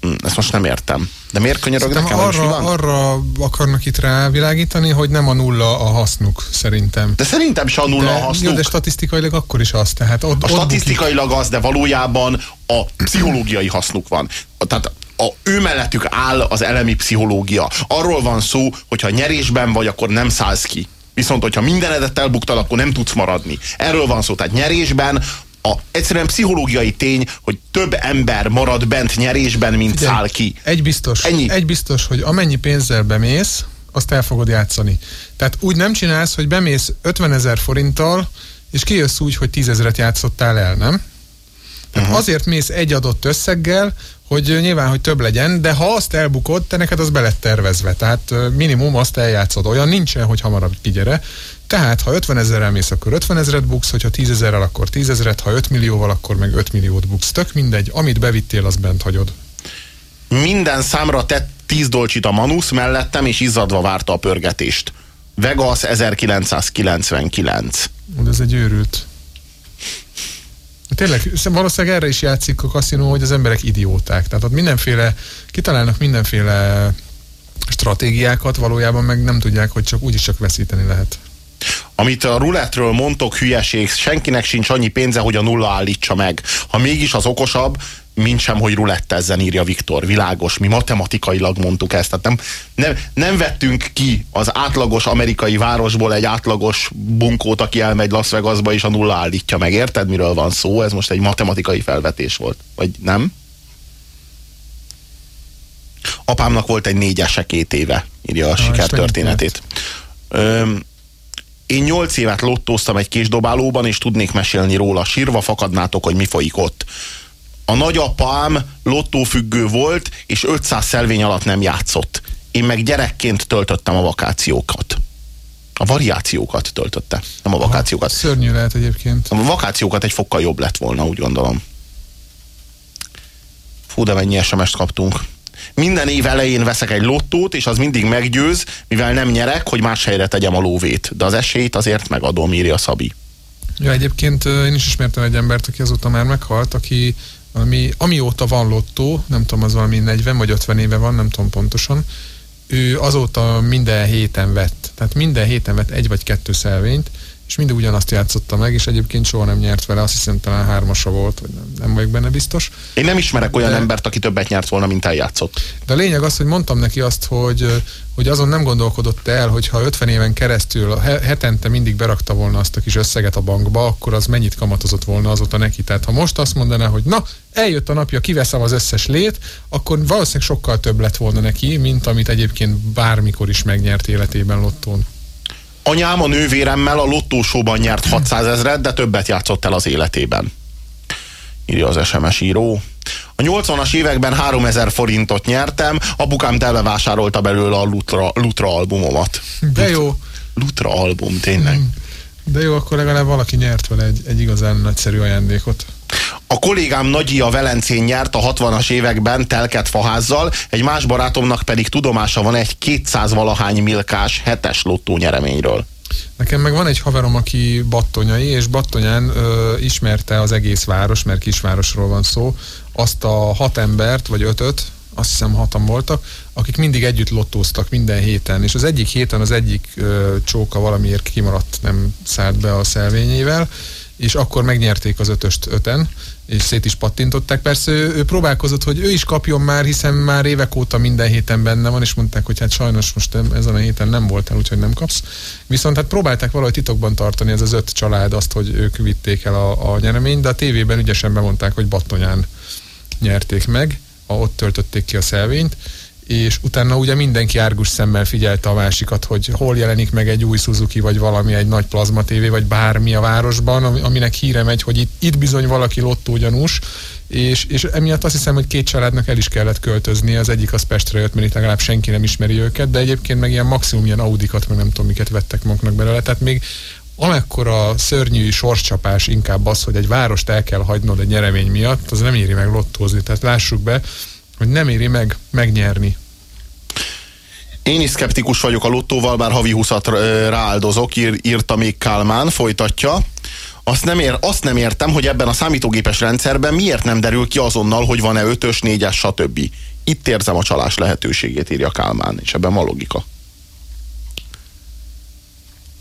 Hm, ezt most nem értem. De miért könyörög nekem? Arra, arra akarnak itt rávilágítani, hogy nem a nulla a hasznuk, szerintem. De szerintem se a nulla de, a hasznuk. Jó, de statisztikailag akkor is az. Tehát ott, a ott statisztikailag bukik. az, de valójában a pszichológiai hasznuk van. Tehát a, ő mellettük áll az elemi pszichológia. Arról van szó, hogyha nyerésben vagy, akkor nem szállsz ki. Viszont, hogyha mindenedet elbuktad, akkor nem tudsz maradni. Erről van szó. Tehát nyerésben a egyszerűen pszichológiai tény, hogy több ember marad bent nyerésben, mint Figyelj, száll ki. Egy biztos, Ennyi. egy biztos, hogy amennyi pénzzel bemész, azt el fogod játszani. Tehát úgy nem csinálsz, hogy bemész 50 ezer forinttal, és kijössz úgy, hogy 10 ezeret játszottál el, nem? Tehát uh-huh. azért mész egy adott összeggel, hogy nyilván, hogy több legyen, de ha azt elbukod, te neked az belet tervezve. Tehát minimum azt eljátszod. Olyan nincsen, hogy hamarabb kigyere. Tehát, ha 50 ezerrel mész, akkor 50 ezeret buksz, hogyha 10 ezerrel, akkor 10 ezeret, ha 5 millióval, akkor meg 5 milliót buksz. Tök mindegy, amit bevittél, az bent hagyod. Minden számra tett tíz dolcsit a Manus mellettem, és izzadva várta a pörgetést. Vegas 1999. Ez egy őrült. Tényleg, valószínűleg erre is játszik a kaszinó, hogy az emberek idióták. Tehát ott mindenféle, kitalálnak mindenféle stratégiákat, valójában meg nem tudják, hogy csak úgyis csak veszíteni lehet. Amit a rulettről mondtok, hülyeség, senkinek sincs annyi pénze, hogy a nulla állítsa meg. Ha mégis az okosabb, mint sem, hogy rulettezzen, írja Viktor. Világos, mi matematikailag mondtuk ezt. Tehát nem, nem, nem vettünk ki az átlagos amerikai városból egy átlagos bunkót, aki elmegy Las Vegasba, és a nulla állítja meg. Érted, miről van szó? Ez most egy matematikai felvetés volt. Vagy nem? Apámnak volt egy négyese két éve, írja a sikertörténetét. Én nyolc évet lottóztam egy késdobálóban, és tudnék mesélni róla. Sírva fakadnátok, hogy mi folyik ott. A nagyapám lottófüggő volt, és 500 szelvény alatt nem játszott. Én meg gyerekként töltöttem a vakációkat. A variációkat töltötte, nem a vakációkat. Aha, szörnyű lehet egyébként. A vakációkat egy fokkal jobb lett volna, úgy gondolom. Fú, de mennyi SMS-t kaptunk. Minden év elején veszek egy lottót, és az mindig meggyőz, mivel nem nyerek, hogy más helyre tegyem a lóvét. De az esélyt azért megadom, írja Szabi. Ja, egyébként én is ismertem egy embert, aki azóta már meghalt, aki ami, amióta van lottó, nem tudom, az valami 40 vagy 50 éve van, nem tudom pontosan, ő azóta minden héten vett, tehát minden héten vett egy vagy kettő szelvényt, és mindig ugyanazt játszotta meg, és egyébként soha nem nyert vele, azt hiszem talán hármasa volt, vagy nem, nem vagyok benne biztos. Én nem ismerek olyan de, embert, aki többet nyert volna, mint eljátszott. De a lényeg az, hogy mondtam neki azt, hogy, hogy azon nem gondolkodott el, hogy ha 50 éven keresztül hetente mindig berakta volna azt a kis összeget a bankba, akkor az mennyit kamatozott volna azóta neki. Tehát ha most azt mondaná, hogy na, eljött a napja, kiveszem az összes lét, akkor valószínűleg sokkal több lett volna neki, mint amit egyébként bármikor is megnyert életében lottón. Anyám a nővéremmel a lottósóban nyert 600 ezret, de többet játszott el az életében. Írja az SMS író. A 80-as években 3000 forintot nyertem, apukám televásárolta belőle a Lutra, Lutra albumomat. De jó. Lutra album, tényleg. Hmm. De jó, akkor legalább valaki nyert vele egy, egy igazán nagyszerű ajándékot. A kollégám Nagyi a Velencén nyert a 60-as években telket faházzal, egy más barátomnak pedig tudomása van egy 200 valahány milkás hetes lottó nyereményről. Nekem meg van egy haverom, aki battonyai, és battonyán ö, ismerte az egész város, mert kisvárosról van szó, azt a hat embert, vagy ötöt, azt hiszem hatan voltak, akik mindig együtt lottóztak minden héten, és az egyik héten az egyik ö, csóka valamiért kimaradt, nem szállt be a szelvényével, és akkor megnyerték az ötöst öten, és szét is pattintották. Persze ő, ő próbálkozott, hogy ő is kapjon már, hiszen már évek óta minden héten benne van, és mondták, hogy hát sajnos most ezen a héten nem voltál, úgyhogy nem kapsz. Viszont hát próbálták valahogy titokban tartani ez az öt család azt, hogy ők vitték el a, a nyereményt, de a tévében ügyesen bemondták, hogy Battonyán nyerték meg, ott töltötték ki a szelvényt, és utána ugye mindenki árgus szemmel figyelte a másikat, hogy hol jelenik meg egy új Suzuki, vagy valami, egy nagy plazma tévé, vagy bármi a városban, aminek híre megy, hogy itt, itt bizony valaki lottó gyanús, és, és emiatt azt hiszem, hogy két családnak el is kellett költözni, az egyik az Pestre jött, mert itt legalább senki nem ismeri őket, de egyébként meg ilyen maximum ilyen Audikat, meg nem tudom miket vettek maguknak belőle, tehát még amekkora szörnyű sorscsapás inkább az, hogy egy várost el kell hagynod egy nyeremény miatt, az nem éri meg lottózni. Tehát lássuk be, hogy nem éri meg megnyerni. Én is szkeptikus vagyok a lottóval, bár havi 20 rááldozok, ír, írta még Kálmán, folytatja. Azt nem, ér, azt nem értem, hogy ebben a számítógépes rendszerben miért nem derül ki azonnal, hogy van-e 5-ös, 4-es, stb. Itt érzem a csalás lehetőségét, írja Kálmán, és ebben van logika.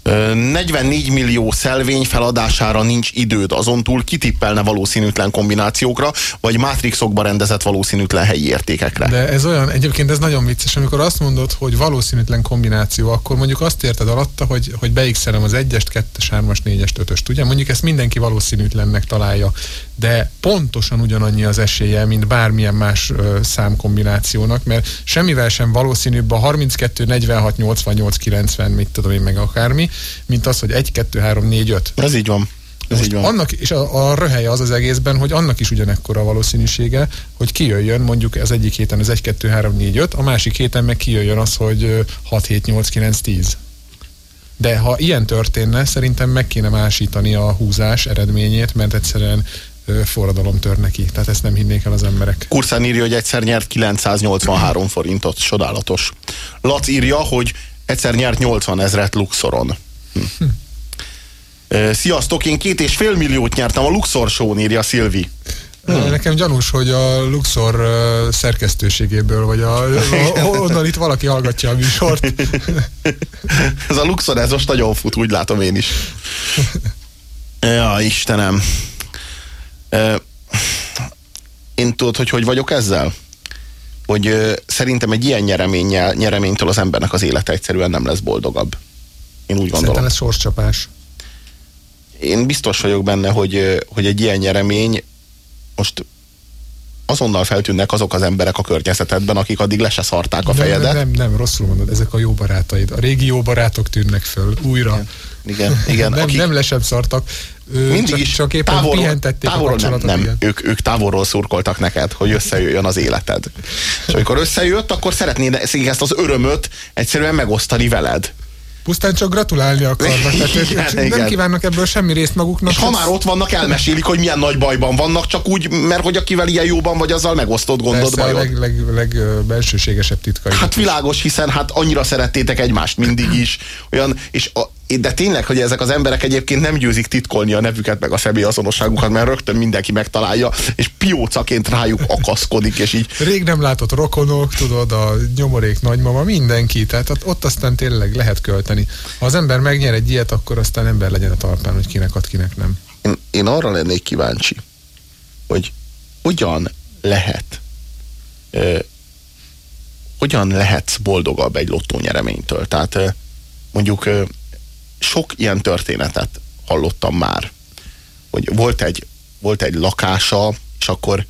44 millió szelvény feladására nincs időd, azon túl kitippelne valószínűtlen kombinációkra, vagy mátrixokba rendezett valószínűtlen helyi értékekre. De ez olyan, egyébként ez nagyon vicces, amikor azt mondod, hogy valószínűtlen kombináció, akkor mondjuk azt érted alatta, hogy, hogy beixelem az egyest, kettes, hármas, négyest, ötöst, ugye? Mondjuk ezt mindenki valószínűtlennek találja, de pontosan ugyanannyi az esélye, mint bármilyen más ö, számkombinációnak, mert semmivel sem valószínűbb a 32, 46, 88, 90, mit tudom én meg akármi, mint az, hogy 1, 2, 3, 4, 5. Ez így van. Ez így van. Annak, és a, a röhelye az az egészben, hogy annak is ugyanekkora a valószínűsége, hogy kijöjjön mondjuk az egyik héten az 1, 2, 3, 4, 5, a másik héten meg kijöjjön az, hogy 6, 7, 8, 9, 10. De ha ilyen történne, szerintem meg kéne másítani a húzás eredményét, mert egyszerűen forradalom tör neki. Tehát ezt nem hinnék el az emberek. Kurszán írja, hogy egyszer nyert 983 forintot. Csodálatos. Lac írja, hogy egyszer nyert 80 ezret Luxoron. Hm. Sziasztok, én két és fél milliót nyertem a Luxor show írja Szilvi. Hmm. Nekem gyanús, hogy a Luxor szerkesztőségéből, vagy a, (laughs) a, onnan itt valaki hallgatja a műsort. (laughs) ez a Luxor, ez most nagyon fut, úgy látom én is. (laughs) Ja, Istenem. Én tudod, hogy hogy vagyok ezzel? Hogy szerintem egy ilyen nyereménnyel, nyereménytől az embernek az élete egyszerűen nem lesz boldogabb. Én úgy gondolom. Szerintem ez sorscsapás. Én biztos vagyok benne, hogy, hogy egy ilyen nyeremény most azonnal feltűnnek azok az emberek a környezetedben, akik addig le se szarták a fejedet. Nem, nem, nem, rosszul mondod, ezek a jó barátaid. A régi jó barátok tűnnek föl újra. Igen, igen. igen nem, akik... nem le sem szartak. Mindig csak, is csak éppen távolról, pihentették távolról a nem, nem. Ők, ők távolról szurkoltak neked, hogy összejöjjön az életed. És amikor összejött, akkor szeretnéd ezt az örömöt egyszerűen megosztani veled. Pusztán csak gratulálni akarnak. Tehát igen, ők igen. nem kívánnak ebből semmi részt maguknak. És ha már ott vannak, elmesélik, hogy milyen nagy bajban vannak, csak úgy, mert hogy akivel ilyen jóban vagy, azzal megosztott gondod Persze, bajod. a leg, leg, leg, belsőségesebb titkai. Hát világos, hiszen hát annyira szerettétek egymást mindig is. Olyan, és a, de tényleg, hogy ezek az emberek egyébként nem győzik titkolni a nevüket, meg a személyazonosságukat, mert rögtön mindenki megtalálja, és piócaként rájuk akaszkodik, és így. Rég nem látott rokonok, tudod, a nyomorék nagymama, mindenki, tehát ott aztán tényleg lehet költeni. Ha az ember megnyer egy ilyet, akkor aztán ember legyen a talpán, hogy kinek ad, kinek nem. Én, én arra lennék kíváncsi, hogy hogyan lehet ö, hogyan lehetsz boldogabb egy lottónyereménytől. Tehát ö, mondjuk ö, sok ilyen történetet hallottam már, hogy volt egy, volt egy lakása, és akkor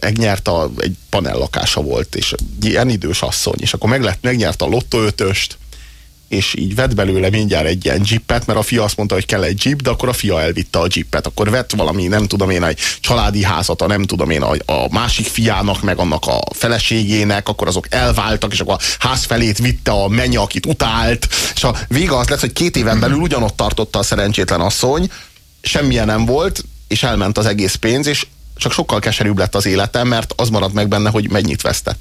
megnyert a, egy panel lakása volt, és ilyen idős asszony, és akkor meg lett, megnyert a lottóötöst, és így vett belőle mindjárt egy ilyen jeepet, mert a fia azt mondta, hogy kell egy jeep, de akkor a fia elvitte a jeepet, akkor vett valami, nem tudom én, egy családi házat, a nem tudom én, a, a másik fiának, meg annak a feleségének, akkor azok elváltak, és akkor a ház felét vitte a menye, akit utált, és a vége az lett, hogy két éven belül ugyanott tartotta a szerencsétlen asszony, semmilyen nem volt, és elment az egész pénz, és csak sokkal keserűbb lett az életem, mert az maradt meg benne, hogy mennyit vesztett.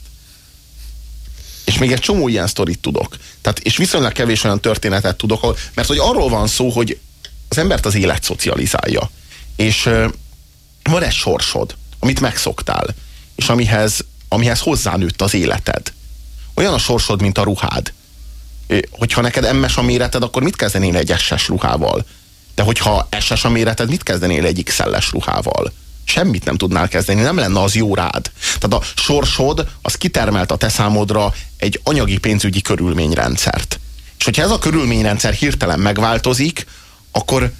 És még egy csomó ilyen sztorit tudok. Tehát, és viszonylag kevés olyan történetet tudok, mert hogy arról van szó, hogy az embert az élet szocializálja. És uh, van egy sorsod, amit megszoktál, és amihez, amihez hozzánőtt az életed. Olyan a sorsod, mint a ruhád. Hogyha neked emmes a méreted, akkor mit kezdenél egy SS ruhával? De hogyha SS a méreted, mit kezdenél egy XL-es ruhával? Semmit nem tudnál kezdeni, nem lenne az jó rád. Tehát a sorsod az kitermelt a te számodra egy anyagi pénzügyi körülményrendszert. És hogyha ez a körülményrendszer hirtelen megváltozik, akkor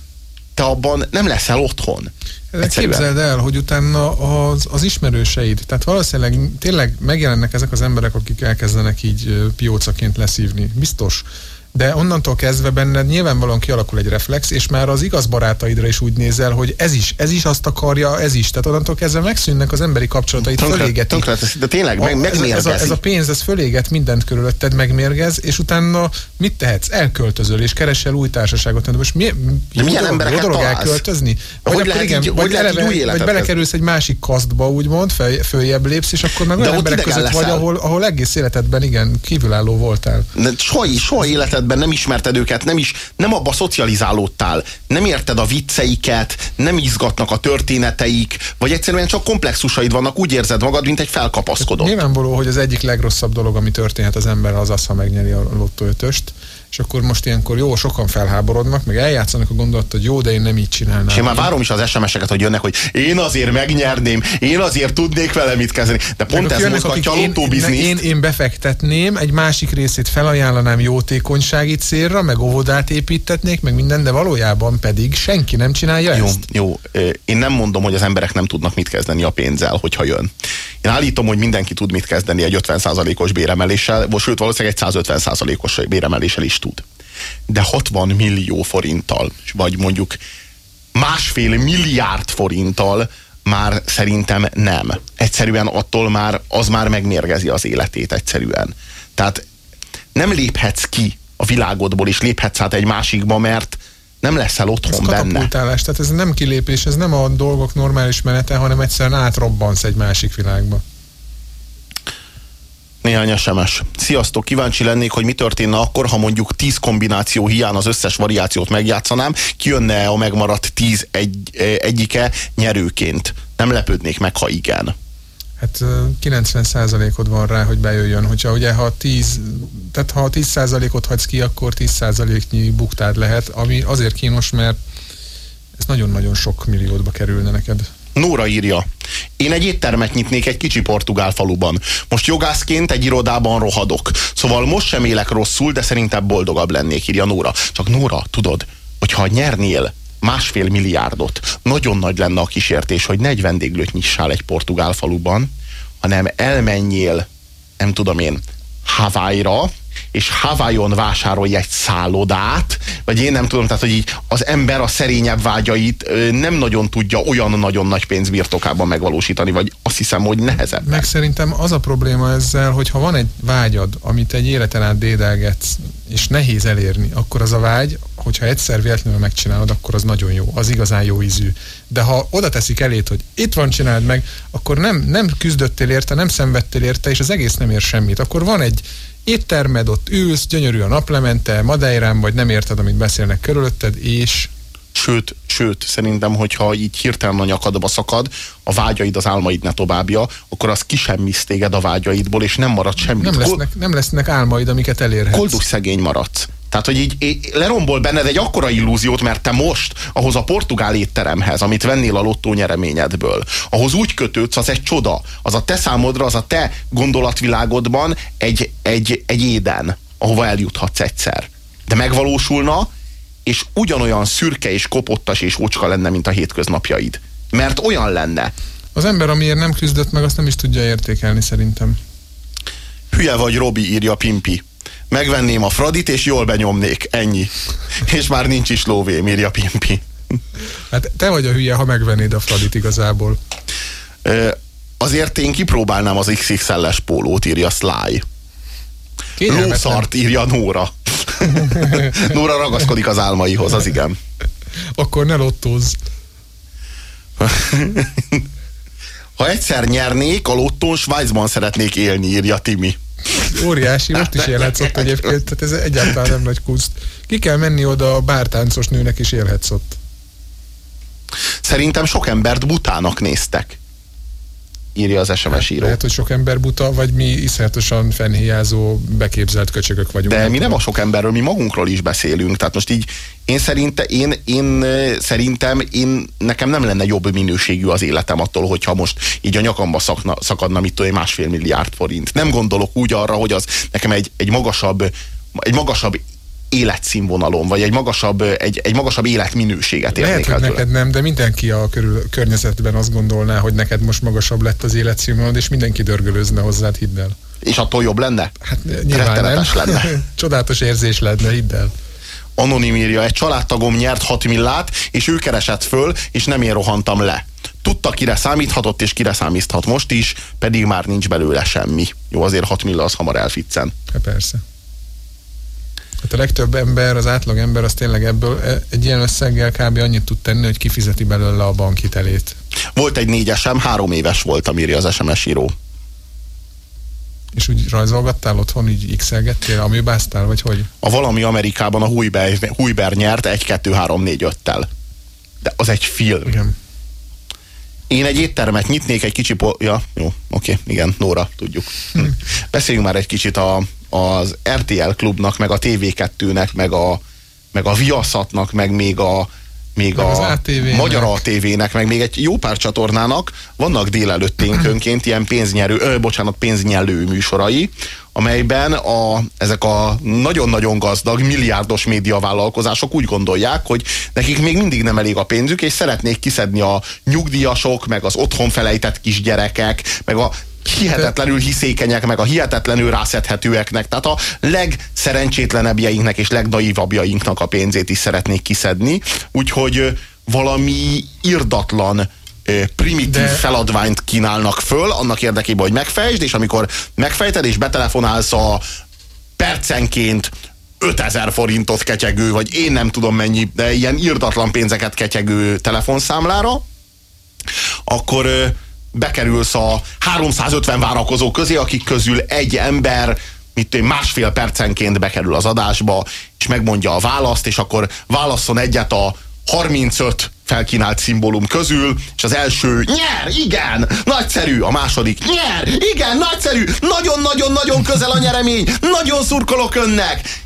te abban nem leszel otthon. Egyszerűen. Képzeld el, hogy utána az, az ismerőseid, tehát valószínűleg tényleg megjelennek ezek az emberek, akik elkezdenek így piócaként leszívni. Biztos de onnantól kezdve benned nyilvánvalóan kialakul egy reflex, és már az igaz barátaidra is úgy nézel, hogy ez is, ez is azt akarja, ez is. Tehát onnantól kezdve megszűnnek az emberi kapcsolataid, tönkre, fölégeti. Tönkre, de tényleg, meg, megmérgezi. Ez, ez, a, ez a pénz, ez föléget mindent körülötted, megmérgez, és utána mit tehetsz? Elköltözöl, és keresel új társaságot. De most mi, de milyen dolog, jó dolog elköltözni? Vagy, hogy lehet igen, így, vagy, eleve, vagy belekerülsz egy másik kasztba, úgymond, föl, följebb lépsz, és akkor meg olyan emberek között leszel. vagy, ahol, ahol egész életedben igen, kívülálló voltál. De soha, soha életedben nem ismerted őket, nem is, nem abba szocializálódtál, nem érted a vicceiket, nem izgatnak a történeteik, vagy egyszerűen csak komplexusaid vannak, úgy érzed magad, mint egy felkapaszkodó. Nyilvánvaló, hogy az egyik legrosszabb dolog, ami történhet az ember, az az, ha megnyeri a lottó ötöst és akkor most ilyenkor jó, sokan felháborodnak, meg eljátszanak a gondolat, hogy jó, de én nem így csinálnám. És én már várom is az SMS-eket, hogy jönnek, hogy én azért megnyerném, én azért tudnék vele mit kezdeni. De pont ez mozgatja a lottóbizniszt. Én, én, én befektetném, egy másik részét felajánlanám jótékonysági célra, meg óvodát építetnék, meg minden, de valójában pedig senki nem csinálja jó, ezt. Jó, én nem mondom, hogy az emberek nem tudnak mit kezdeni a pénzzel, hogyha jön. Én állítom, hogy mindenki tud mit kezdeni egy 50%-os béremeléssel, sőt valószínűleg egy 150%-os béremeléssel is tud. De 60 millió forinttal, vagy mondjuk másfél milliárd forinttal már szerintem nem. Egyszerűen attól már, az már megmérgezi az életét egyszerűen. Tehát nem léphetsz ki a világodból, és léphetsz át egy másikba, mert, nem leszel otthon ez benne. tehát ez nem kilépés, ez nem a dolgok normális menete, hanem egyszerűen átrobbansz egy másik világba. Néhány SMS. Sziasztok, kíváncsi lennék, hogy mi történne akkor, ha mondjuk 10 kombináció hiány az összes variációt megjátszanám, kijönne a megmaradt 10 egy, egyike nyerőként. Nem lepődnék meg, ha igen. Hát 90%-od van rá, hogy bejöjjön. Hogyha ugye, ha 10, tehát ha 10%-ot hagysz ki, akkor 10%-nyi buktád lehet, ami azért kínos, mert ez nagyon-nagyon sok milliódba kerülne neked. Nóra írja, én egy éttermet nyitnék egy kicsi portugál faluban. Most jogászként egy irodában rohadok. Szóval most sem élek rosszul, de szerintem boldogabb lennék, írja Nóra. Csak Nóra, tudod, hogyha nyernél másfél milliárdot, nagyon nagy lenne a kísértés, hogy ne egy vendéglőt nyissál egy portugál faluban, hanem elmenjél, nem tudom én, Hawaii-ra, és Hawaiion vásárolj egy szállodát, vagy én nem tudom, tehát hogy így az ember a szerényebb vágyait nem nagyon tudja olyan nagyon nagy pénz birtokában megvalósítani, vagy azt hiszem, hogy nehezebb. Meg szerintem az a probléma ezzel, hogy ha van egy vágyad, amit egy életen át dédelgetsz, és nehéz elérni, akkor az a vágy, hogyha egyszer véletlenül megcsinálod, akkor az nagyon jó, az igazán jó ízű. De ha oda teszik elét, hogy itt van, csináld meg, akkor nem, nem küzdöttél érte, nem szenvedtél érte, és az egész nem ér semmit. Akkor van egy, éttermed, ott ülsz, gyönyörű a naplemente, Madeirán vagy, nem érted, amit beszélnek körülötted, és sőt, sőt, szerintem, hogyha így hirtelen a nyakadba szakad, a vágyaid, az álmaid ne továbbja, akkor az kisemmisz téged a vágyaidból, és nem marad semmi. Nem lesznek, nem lesznek álmaid, amiket elérhetsz. Koldus szegény maradsz. Tehát, hogy így lerombol benned egy akkora illúziót, mert te most ahhoz a portugál étteremhez, amit vennél a lottó nyereményedből, ahhoz úgy kötődsz, az egy csoda. Az a te számodra, az a te gondolatvilágodban egy, egy, egy éden, ahova eljuthatsz egyszer. De megvalósulna, és ugyanolyan szürke és kopottas és ócska lenne, mint a hétköznapjaid. Mert olyan lenne. Az ember, amiért nem küzdött meg, azt nem is tudja értékelni szerintem. Hülye vagy, Robi, írja Pimpi megvenném a Fradit, és jól benyomnék. Ennyi. És már nincs is lóvé, írja Pimpi. Hát te vagy a hülye, ha megvennéd a Fradit igazából. azért én kipróbálnám az XXL-es pólót, írja Sly. Lószart, írja Nóra. (laughs) Nóra ragaszkodik az álmaihoz, az igen. Akkor ne lottózz. (laughs) ha egyszer nyernék, a lottón Svájcban szeretnék élni, írja Timi. Óriási, most is élhetsz ott egyébként, tehát ez egyáltalán nem nagy kuszt. Ki kell menni oda a bártáncos nőnek is élhetsz ott. Szerintem sok embert butának néztek írja az SMS író. Lehet, hogy sok ember buta, vagy mi iszonyatosan fennhiázó, beképzelt köcsögök vagyunk. De mi nem a sok emberről, mi magunkról is beszélünk. Tehát most így én, szerinte, én, én szerintem én, nekem nem lenne jobb minőségű az életem attól, hogyha most így a nyakamba szakna, szakadna, mit tudom, másfél milliárd forint. Nem gondolok úgy arra, hogy az nekem egy, egy magasabb egy magasabb életszínvonalon, vagy egy magasabb, egy, egy magasabb életminőséget érnék Lehet, hogy neked nem, de mindenki a körül, környezetben azt gondolná, hogy neked most magasabb lett az életszínvonalod, és mindenki dörgölőzne hozzád, hidd el. És attól jobb lenne? Hát nyilván nem. lenne. (laughs) Csodálatos érzés lenne, hidd el. Anonim írja, egy családtagom nyert 6 millát, és ő keresett föl, és nem én rohantam le. Tudta, kire számíthatott, és kire számíthat most is, pedig már nincs belőle semmi. Jó, azért 6 milla az hamar elficcen. Hát persze. Hát a legtöbb ember, az átlag ember az tényleg ebből e, egy ilyen összeggel kb. annyit tud tenni, hogy kifizeti belőle a bankitelét. Volt egy négyesem, három éves volt, írja az SMS író. És úgy rajzolgattál otthon, így x-elgettél, amibáztál, vagy hogy? A valami Amerikában a Hújber, Hújber nyert 1, 2, 3, 4, 5-tel. De az egy film. Igen. Én egy éttermet nyitnék egy kicsi... Po- ja, jó, oké, igen, Nóra, tudjuk. Hm. (laughs) Beszéljünk már egy kicsit a, az RTL klubnak, meg a TV2-nek, meg a, meg a Viaszatnak, meg még a még meg a Magyar ATV-nek, meg még egy jó pár csatornának. Vannak délelőtténkönként ilyen pénznyerő, ö, bocsánat, pénznyelő műsorai, amelyben a, ezek a nagyon-nagyon gazdag, milliárdos médiavállalkozások úgy gondolják, hogy nekik még mindig nem elég a pénzük, és szeretnék kiszedni a nyugdíjasok, meg az otthon felejtett kisgyerekek, meg a hihetetlenül hiszékenyek, meg a hihetetlenül rászedhetőeknek, tehát a legszerencsétlenebbjeinknek és legnaívabbjainknak a pénzét is szeretnék kiszedni, úgyhogy valami irdatlan primitív De... feladványt kínálnak föl, annak érdekében, hogy megfejtsd, és amikor megfejted és betelefonálsz a percenként 5000 forintot ketyegő, vagy én nem tudom mennyi, de ilyen írdatlan pénzeket ketyegő telefonszámlára, akkor bekerülsz a 350 várakozó közé, akik közül egy ember mit másfél percenként bekerül az adásba, és megmondja a választ, és akkor válasszon egyet a 35 felkínált szimbólum közül, és az első nyer, igen, nagyszerű, a második nyer, igen, nagyszerű, nagyon-nagyon-nagyon közel a nyeremény, nagyon szurkolok önnek,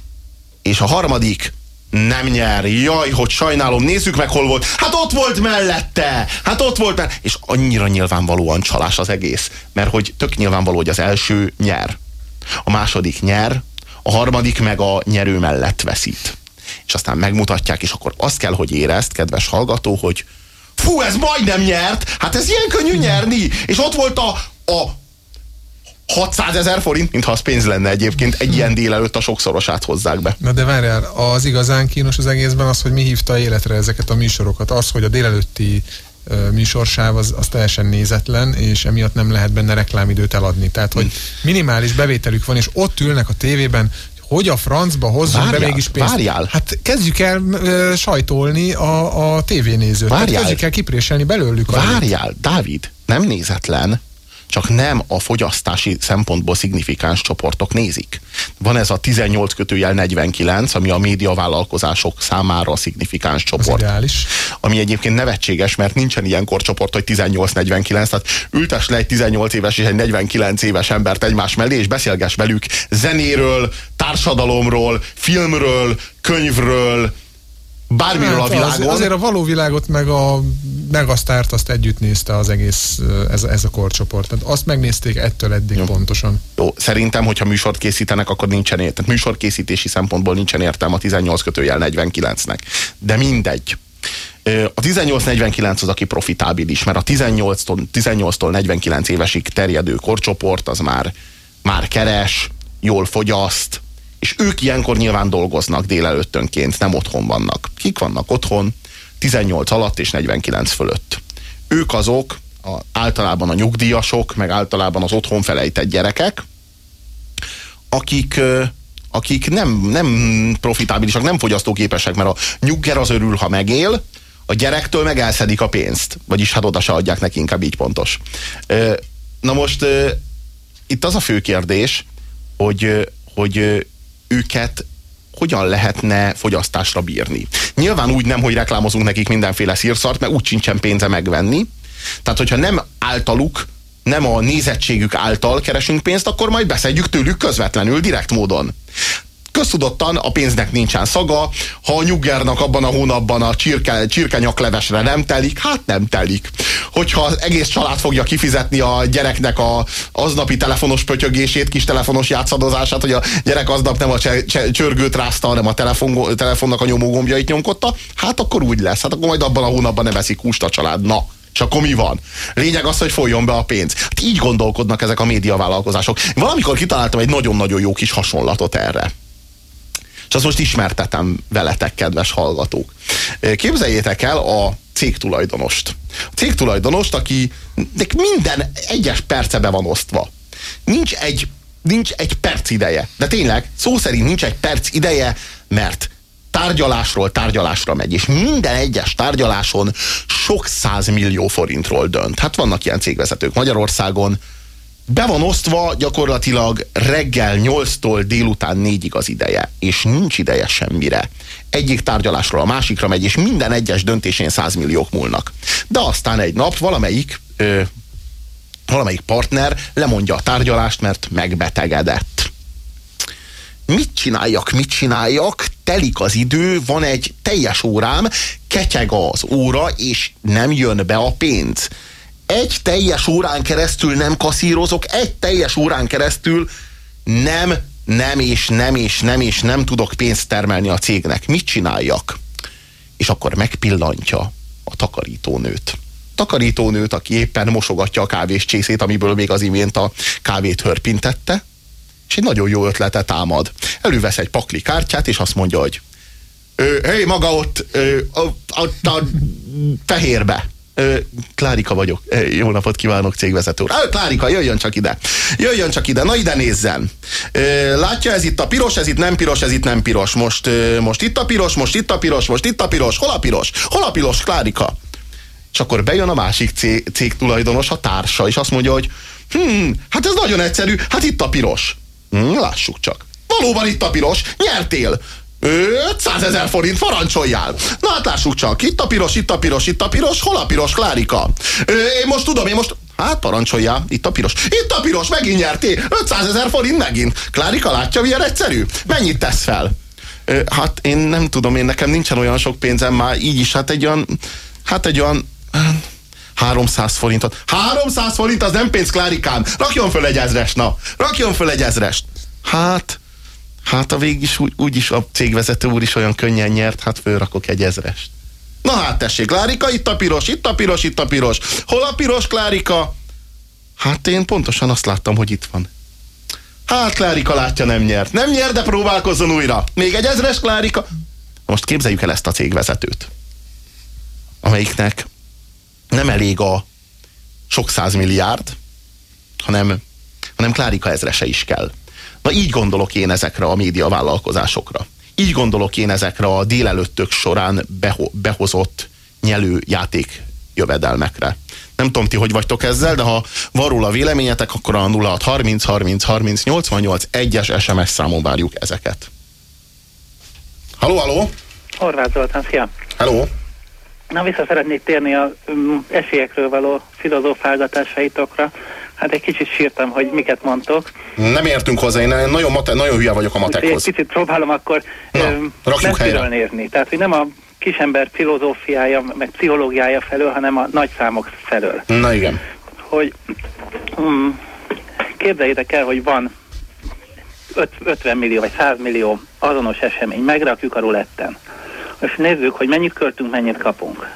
és a harmadik nem nyer, jaj, hogy sajnálom, nézzük meg, hol volt. Hát ott volt mellette, hát ott volt mellette. És annyira nyilvánvalóan csalás az egész, mert hogy tök nyilvánvaló, hogy az első nyer, a második nyer, a harmadik meg a nyerő mellett veszít. És aztán megmutatják, és akkor azt kell, hogy érezt, kedves hallgató, hogy fú, ez majdnem nyert, hát ez ilyen könnyű nyerni, és ott volt a, a 600 ezer forint, mintha az pénz lenne egyébként, egy ilyen délelőtt a sokszorosát hozzák be. Na de várjál, az igazán kínos az egészben az, hogy mi hívta életre ezeket a műsorokat. Az, hogy a délelőtti műsorsáv az, az teljesen nézetlen, és emiatt nem lehet benne reklámidőt eladni. Tehát, hogy minimális bevételük van, és ott ülnek a tévében, hogy a francba hozzunk várjál, be mégis pénzt. Várjál. Hát kezdjük el ö, sajtolni a, a tévénézőt. Várjál. Tehát kezdjük el kipréselni belőlük. Várjál, Dávid, nem nézetlen csak nem a fogyasztási szempontból szignifikáns csoportok nézik. Van ez a 18 kötőjel 49, ami a médiavállalkozások számára szignifikáns csoport. Ami egyébként nevetséges, mert nincsen ilyen korcsoport, hogy 18-49, tehát ültes le egy 18 éves és egy 49 éves embert egymás mellé, és beszélgess velük zenéről, társadalomról, filmről, könyvről, bármiről hát, a világon. Az, azért a való világot meg a megasztárt azt együtt nézte az egész, ez, ez a korcsoport. Tehát azt megnézték ettől eddig Jó. pontosan. Jó, szerintem, hogyha műsort készítenek, akkor nincsen értelme. Műsorkészítési szempontból nincsen értelme a 18 kötőjel 49-nek. De mindegy. A 18-49 az, aki profitábilis, mert a 18-tól, 18-tól 49 évesig terjedő korcsoport az már, már keres, jól fogyaszt, és ők ilyenkor nyilván dolgoznak délelőttönként, nem otthon vannak. Kik vannak otthon? 18 alatt és 49 fölött. Ők azok, a, általában a nyugdíjasok, meg általában az otthon felejtett gyerekek, akik, akik nem, nem profitábilisak, nem fogyasztóképesek, mert a nyugger az örül, ha megél, a gyerektől meg elszedik a pénzt. Vagyis hát oda se adják neki, inkább így pontos. Na most itt az a fő kérdés, hogy, hogy őket hogyan lehetne fogyasztásra bírni. Nyilván úgy nem, hogy reklámozunk nekik mindenféle szírszart, mert úgy sincsen pénze megvenni. Tehát, hogyha nem általuk, nem a nézettségük által keresünk pénzt, akkor majd beszedjük tőlük közvetlenül, direkt módon köztudottan a pénznek nincsen szaga, ha a nyuggernak abban a hónapban a csirke, csirkenyaklevesre nem telik, hát nem telik. Hogyha az egész család fogja kifizetni a gyereknek a aznapi telefonos pötyögését, kis telefonos játszadozását, hogy a gyerek aznap nem a csörgőt rázta, hanem a telefon, telefonnak a nyomógombjait nyomkodta, hát akkor úgy lesz. Hát akkor majd abban a hónapban ne veszik húst a család. Na, és akkor mi van? Lényeg az, hogy folyjon be a pénz. Hát így gondolkodnak ezek a médiavállalkozások. Valamikor kitaláltam egy nagyon-nagyon jó kis hasonlatot erre. És azt most ismertetem veletek, kedves hallgatók. Képzeljétek el a cégtulajdonost. A cégtulajdonost, aki minden egyes perce be van osztva. Nincs egy, nincs egy perc ideje. De tényleg, szó szerint nincs egy perc ideje, mert tárgyalásról tárgyalásra megy, és minden egyes tárgyaláson sok millió forintról dönt. Hát vannak ilyen cégvezetők Magyarországon, be van osztva gyakorlatilag reggel 8-tól délután 4-ig az ideje, és nincs ideje semmire. Egyik tárgyalásról a másikra megy, és minden egyes döntésén 100 milliók múlnak. De aztán egy nap valamelyik ö, valamelyik partner lemondja a tárgyalást, mert megbetegedett. Mit csináljak, mit csináljak? Telik az idő, van egy teljes órám, ketyeg az óra, és nem jön be a pénz egy teljes órán keresztül nem kaszírozok, egy teljes órán keresztül nem, nem és nem és nem és nem tudok pénzt termelni a cégnek. Mit csináljak? És akkor megpillantja a takarítónőt. Takarítónőt, aki éppen mosogatja a kávés csészét, amiből még az imént a kávét hörpintette, és egy nagyon jó ötletet támad. Elővesz egy pakli kártyát, és azt mondja, hogy hé, maga ott, ö, ott a fehérbe, Ö, Klárika vagyok. Jó napot kívánok, cégvezető úr. Klárika, jöjjön csak ide. Jöjjön csak ide. Na ide nézzen. Látja, ez itt a piros, ez itt nem piros, ez itt nem piros. Most, most itt a piros, most itt a piros, most itt a piros. Hol a piros? Hol a piros, Klárika? És akkor bejön a másik cég, cég tulajdonos, a társa, és azt mondja, hogy hm, hát ez nagyon egyszerű, hát itt a piros. Hm, lássuk csak. Valóban itt a piros, nyertél. 500 ezer forint, parancsoljál! Na hát lássuk csak, itt a piros, itt a piros, itt a piros, hol a piros, Klárika? Ö, én most tudom, én most... Hát parancsoljál, itt a piros. Itt a piros, megint nyertél! 500 ezer forint megint. Klárika látja, milyen egyszerű? Mennyit tesz fel? Ö, hát én nem tudom, én nekem nincsen olyan sok pénzem már, így is, hát egy olyan... Hát egy olyan... 300 forintot. 300 forint az nem pénz, Klárikám! Rakjon föl egy ezrest, na! Rakjon föl egy ezrest! Hát, Hát a végig is úgy, úgyis a cégvezető úr is olyan könnyen nyert, hát fölrakok egy ezrest. Na hát tessék, Klárika, itt a piros, itt a piros, itt a piros. Hol a piros, Klárika? Hát én pontosan azt láttam, hogy itt van. Hát Klárika látja, nem nyert. Nem nyert, de próbálkozzon újra. Még egy ezres, Klárika. Most képzeljük el ezt a cégvezetőt, amelyiknek nem elég a sok százmilliárd, hanem, hanem Klárika ezrese is kell. Na így gondolok én ezekre a médiavállalkozásokra. Így gondolok én ezekre a délelőttök során beho behozott nyelő játék jövedelmekre. Nem tudom, ti hogy vagytok ezzel, de ha van róla véleményetek, akkor a 06 30 30 30 88 1-es SMS számon várjuk ezeket. Haló, haló! Horváth Zoltán, szia! Hello! Na, vissza szeretnék térni a um, esélyekről való filozófálgatásaitokra. Hát egy kicsit sírtam, hogy miket mondtok. Nem értünk hozzá, én nagyon, mate, nagyon hülye vagyok a matekhoz. Egy picit próbálom akkor Na, érni. Tehát, hogy nem a kisember filozófiája, meg pszichológiája felől, hanem a nagy számok felől. Na igen. Hogy um, képzeljétek el, hogy van 50 millió vagy 100 millió azonos esemény, megrakjuk a ruletten. És nézzük, hogy mennyit költünk, mennyit kapunk.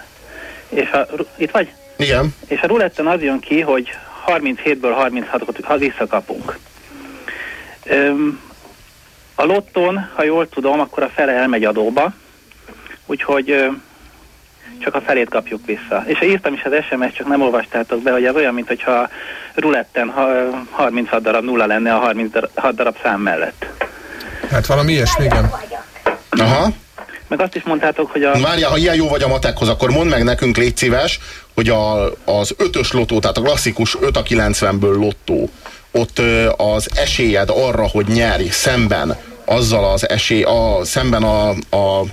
És a, itt vagy? Igen. És a ruletten az jön ki, hogy 37-ből 36-ot visszakapunk. Öm, a lotton, ha jól tudom, akkor a fele elmegy adóba, úgyhogy ö, csak a felét kapjuk vissza. És írtam is az SMS, csak nem olvastátok be, hogy ez olyan, mintha ruletten ha, 36 darab nulla lenne a 36 darab szám mellett. Hát valami ilyesmi, igen. Aha. Meg azt is mondtátok, hogy a... Mária, ha ilyen jó vagy a matekhoz, akkor mondd meg nekünk, légy szíves, hogy a, az ötös lottó, tehát a klasszikus 5 a 90-ből lottó, ott az esélyed arra, hogy nyerj szemben azzal az esély, a, szemben a, a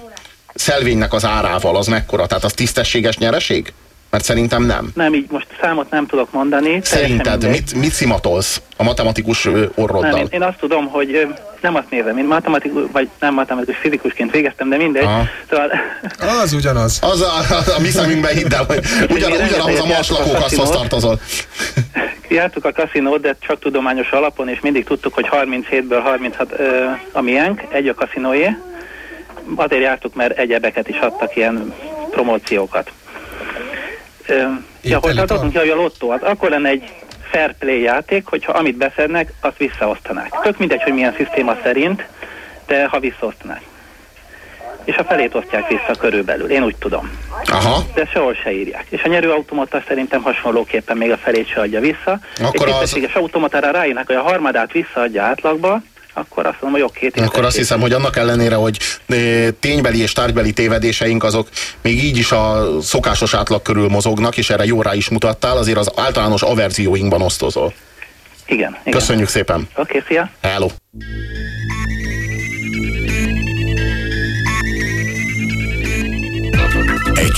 szelvénynek az árával, az mekkora? Tehát az tisztességes nyereség? Mert szerintem nem. Nem, így most számot nem tudok mondani. Szerinted mit, mit szimatolsz a matematikus orroddal? Nem, én, én azt tudom, hogy nem azt nézem, én matematikus, vagy nem matematikus, fizikusként végeztem, de mindegy. Aha. Szóval... Az ugyanaz. Az a, a, a mi szemünkben hidd el, hogy ugyan, ugyanahhoz a maslakókaszhoz tartozol. Jártuk a kaszinót, de csak tudományos alapon, és mindig tudtuk, hogy 37-ből 36 ö, a miénk, egy a kaszinóé. Azért jártuk, mert egyebeket is adtak ilyen promóciókat. Ja, hogy adunk, hogy a lottó, az akkor lenne egy fair play játék, hogyha amit beszednek, azt visszaosztanák. Tök mindegy, hogy milyen szisztéma szerint, de ha visszaosztanák. És a felét osztják vissza körülbelül, én úgy tudom. Aha. De sehol se írják. És a nyerőautomata szerintem hasonlóképpen még a felét se adja vissza. Akkor Egy tisztességes az... automatára ráírnak, hogy a harmadát visszaadja átlagba, akkor azt mondom, hogy jó, két Akkor azt hiszem, hogy annak ellenére, hogy ténybeli és tárgybeli tévedéseink azok még így is a szokásos átlag körül mozognak, és erre jó rá is mutattál, azért az általános averzióinkban osztozol. Igen. igen. Köszönjük szépen. Oké, okay, szia. Hello.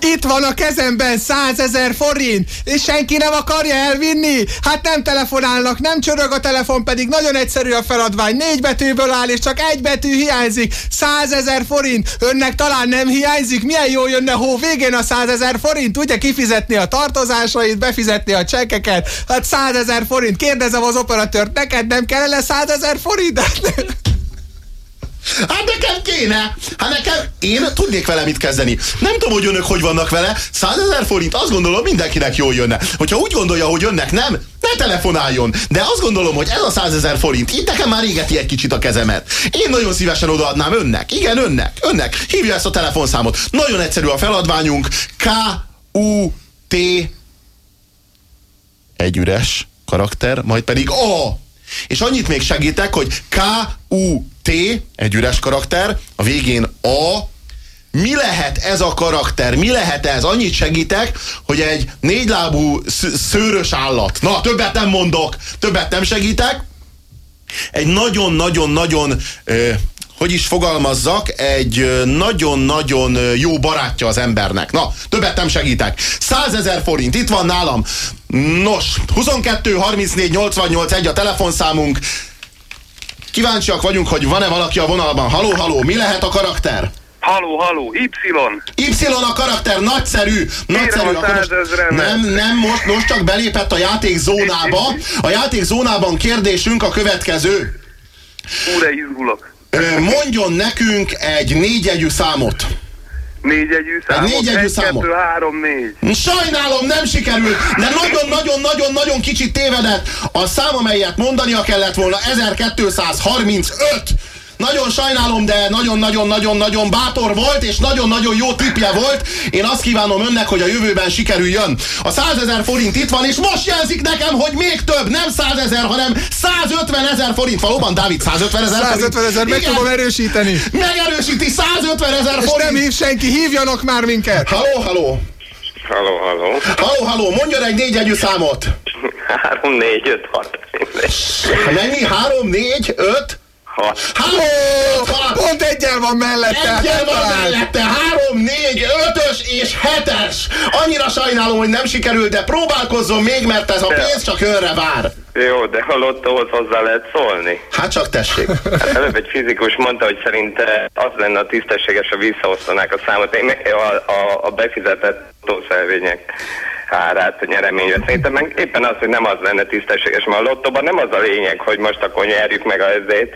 Itt van a kezemben 100 ezer forint, és senki nem akarja elvinni. Hát nem telefonálnak, nem csörög a telefon, pedig nagyon egyszerű a feladvány. Négy betűből áll, és csak egy betű hiányzik. 100 ezer forint. Önnek talán nem hiányzik? Milyen jó jönne hó végén a 100 ezer forint? Ugye kifizetni a tartozásait, befizetni a csekkeket? Hát 100 ezer forint. Kérdezem az operatőrt, neked nem kellene 100 ezer forint? (laughs) Hát nekem kéne! Hát nekem, én tudnék vele mit kezdeni. Nem tudom, hogy önök hogy vannak vele. 100 ezer forint, azt gondolom mindenkinek jól jönne. Hogyha úgy gondolja, hogy önnek nem, ne telefonáljon. De azt gondolom, hogy ez a 100 ezer forint, itt nekem már égeti egy kicsit a kezemet. Én nagyon szívesen odaadnám önnek. Igen, önnek. Önnek. Hívja ezt a telefonszámot. Nagyon egyszerű a feladványunk. K U T egy üres karakter, majd pedig A. És annyit még segítek, hogy K-U-T, egy üres karakter, a végén A, mi lehet ez a karakter? Mi lehet ez? Annyit segítek, hogy egy négylábú szőrös állat. Na, többet nem mondok, többet nem segítek. Egy nagyon-nagyon-nagyon hogy is fogalmazzak, egy nagyon-nagyon jó barátja az embernek. Na, többet nem segítek. 100 ezer forint, itt van nálam. Nos, 22 34 88 1 a telefonszámunk. Kíváncsiak vagyunk, hogy van-e valaki a vonalban. Haló, haló, mi lehet a karakter? Haló, haló, Y. Y a karakter, nagyszerű, nagyszerű. A most, nem, nem, most, most csak belépett a játék zónába. A játék zónában kérdésünk a következő. Úre izgulok. Mondjon nekünk egy négyegyű számot. Négyegyű számot? Egy négyegyű egy, számot. Kettő, három, négy. Sajnálom, nem sikerült, de nagyon-nagyon-nagyon-nagyon kicsit tévedett. A szám, amelyet mondania kellett volna 1235. Nagyon sajnálom, de nagyon-nagyon-nagyon-nagyon bátor volt, és nagyon-nagyon jó tipje volt. Én azt kívánom önnek, hogy a jövőben sikerüljön. A 100 ezer forint itt van, és most jelzik nekem, hogy még több, nem 100 ezer, hanem 150 ezer forint. Valóban, Dávid, 150 ezer 150 ezer, meg tudom erősíteni. Megerősíti, 150 ezer forint. És nem hív senki, hívjanak már minket. Halló, halló. Halló, halló. Halló, halló, mondjon egy négyegyű számot. 3, 4, 5, 6. Mennyi? 3, 4, 5? Hat. Halló! Pont egyel van mellette. Egyel van mellette. Három, négy, ötös és hetes. Annyira sajnálom, hogy nem sikerült, de próbálkozzon még, mert ez a pénz csak önre vár. Jó, de a lottóhoz hozzá lehet szólni. Hát csak tessék. Hát előbb egy fizikus mondta, hogy szerinte az lenne a tisztességes, ha visszaosztanák a számot. Én a, a, a befizetett lottószelvények árát, a nyereményre. Szerintem meg éppen az, hogy nem az lenne tisztességes, mert a lottóban nem az a lényeg, hogy most akkor nyerjük meg a ezét,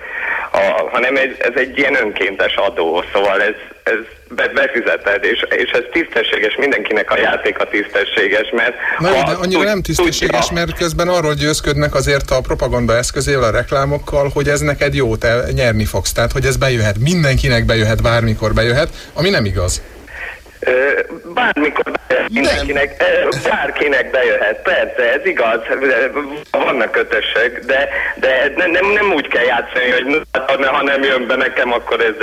a, hanem ez, ez egy ilyen önkéntes adó, szóval ez, ez be, befizeted, és, és ez tisztességes, mindenkinek a játéka tisztességes, mert... Na jó, de annyira tud, nem tisztességes, tudja. mert közben arról győzködnek azért a propaganda eszközével, a reklámokkal, hogy ez neked jó, te nyerni fogsz, tehát hogy ez bejöhet, mindenkinek bejöhet, bármikor bejöhet, ami nem igaz. Bármikor bejöhet mindenkinek, bárkinek bejöhet, persze, ez igaz, vannak kötösök, de, de nem, nem, úgy kell játszani, hogy ha nem jön be nekem, akkor ez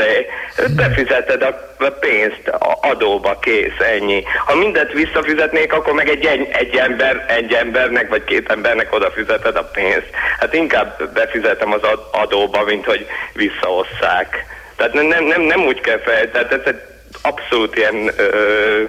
befizeted a pénzt adóba, kész, ennyi. Ha mindet visszafizetnék, akkor meg egy, egy, ember, egy embernek vagy két embernek odafizeted a pénzt. Hát inkább befizetem az adóba, mint hogy visszaosszák. Tehát nem, nem, nem úgy kell fel, tehát ez egy abszolút ilyen ö,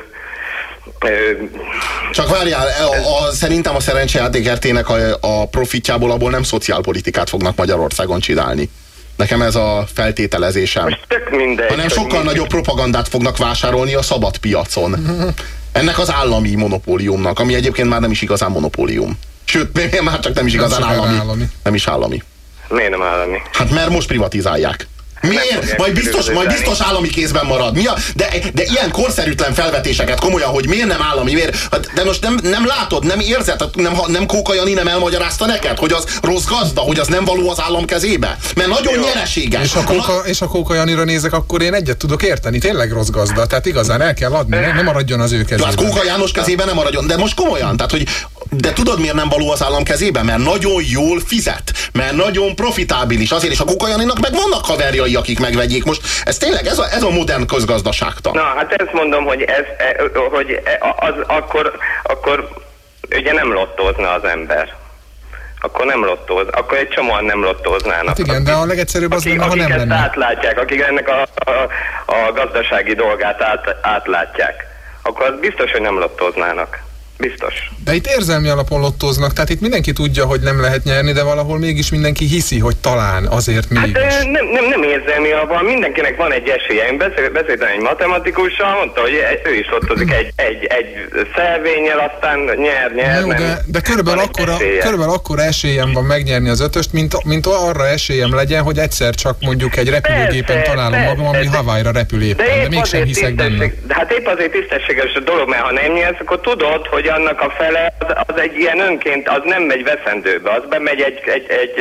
csak várjál, a, a, szerintem a szerencsejáték a, a profitjából abból nem szociálpolitikát fognak Magyarországon csinálni. Nekem ez a feltételezésem. mindegy, hanem sokkal mindegy. nagyobb propagandát fognak vásárolni a szabad piacon. Ennek az állami monopóliumnak, ami egyébként már nem is igazán monopólium. Sőt, (laughs) már csak nem is igazán állami. állami. Nem is állami. Miért nem állami? Hát mert most privatizálják. Miért? Majd biztos, majd biztos állami kézben marad. Mi a, de, de ilyen korszerűtlen felvetéseket komolyan, hogy miért nem állami, miért? Hát, de most nem, nem látod, nem érzed, hát nem, nem Kóka Jani nem elmagyarázta neked, hogy az rossz gazda, hogy az nem való az állam kezébe? Mert nagyon Jó. nyereséges. És a, Kóka, és a Kóka Janira nézek, akkor én egyet tudok érteni, tényleg rossz gazda. Tehát igazán el kell adni, nem, nem maradjon az ő kezében. Tehát Kóka János kezében nem maradjon, de most komolyan, tehát hogy de tudod miért nem való az állam kezébe? Mert nagyon jól fizet, mert nagyon profitábilis. Azért is a Kóka Janinak meg vannak haverjai, akik megvegyék most ez tényleg, ez a, ez a modern közgazdaságtan. Na, hát ezt mondom, hogy ez, e, hogy e, az, akkor, akkor ugye nem lottózna az ember akkor nem lottóz, akkor egy csomóan nem lottóznának. Hát igen, akik, de a legegyszerűbb az akik, lenne, ha nem lenne. átlátják, akik ennek a, a, a gazdasági dolgát át, átlátják, akkor az biztos, hogy nem lottóznának. Biztos. De itt érzelmi alapon lottoznak, tehát itt mindenki tudja, hogy nem lehet nyerni, de valahol mégis mindenki hiszi, hogy talán azért Hát mégis. ö, nem, nem, nem érzelmi alapon, mindenkinek van egy esélye. Én beszél, beszéltem egy matematikussal, mondta, hogy ő is lottozik egy, egy, egy szelvényel, aztán nyer, nyer, Jó, nem. de, de körülbelül akkora, esélye. körülbelül akkora esélyem van megnyerni az ötöst, mint, mint arra esélyem legyen, hogy egyszer csak mondjuk egy repülőgépen Persze, találom persze, magam, ami de- Hawaii-ra repül éppen, de, épp mégsem hiszek benne. De hát épp azért tisztességes a dolog, mert ha nem nyersz, akkor tudod, hogy annak a fele az, az egy ilyen önként, az nem megy veszendőbe, az bemegy egy, egy, egy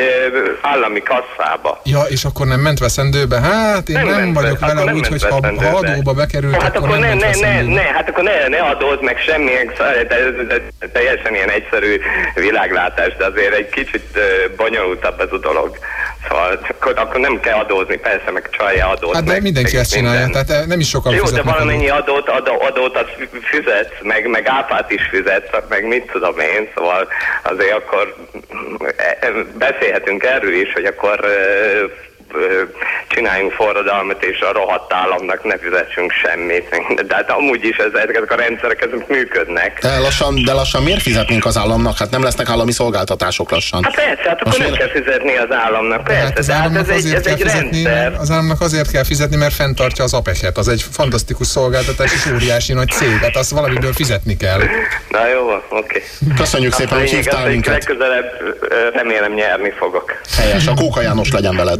állami kasszába. Ja, és akkor nem ment veszendőbe? Hát én Nem nem, ment vagyok vele nem úgy, hogy ha, ha adóba bekerült, Hát akkor, akkor nem ne, ne, ne, hát akkor ne, ne adód meg de teljesen ilyen egyszerű világlátás, de azért egy kicsit bonyolultabb ez a dolog. Szóval akkor, akkor nem kell adózni, persze, meg csalja adót. Hát de meg, mindenki ezt csinálja, minden. tehát nem is sokan Jó, de valamennyi adót. adót, adó, adót azt fizetsz, meg, meg áfát is fizetsz, meg mit tudom én, szóval azért akkor e, beszélhetünk erről is, hogy akkor ö, csináljunk forradalmat, és a rohadt államnak ne fizessünk semmit. De hát amúgy is ez, ezek a rendszerek ezek működnek. De lassan, de lassan miért fizetnénk az államnak? Hát nem lesznek állami szolgáltatások lassan. Hát persze, hát akkor Most nem miért- kell fizetni az államnak, persze, Hát az hát államnak ez egy, azért ez kell egy fizetni, rendszer. mert, az államnak azért kell fizetni, mert fenntartja az apechet. Az egy fantasztikus szolgáltatás és óriási nagy cég. Hát azt valamiből fizetni kell. Na jó, oké. Köszönjük szépen, hogy hívtál hogy minket. Legközelebb remélem nyerni fogok. Helyes, a Kóka János legyen veled.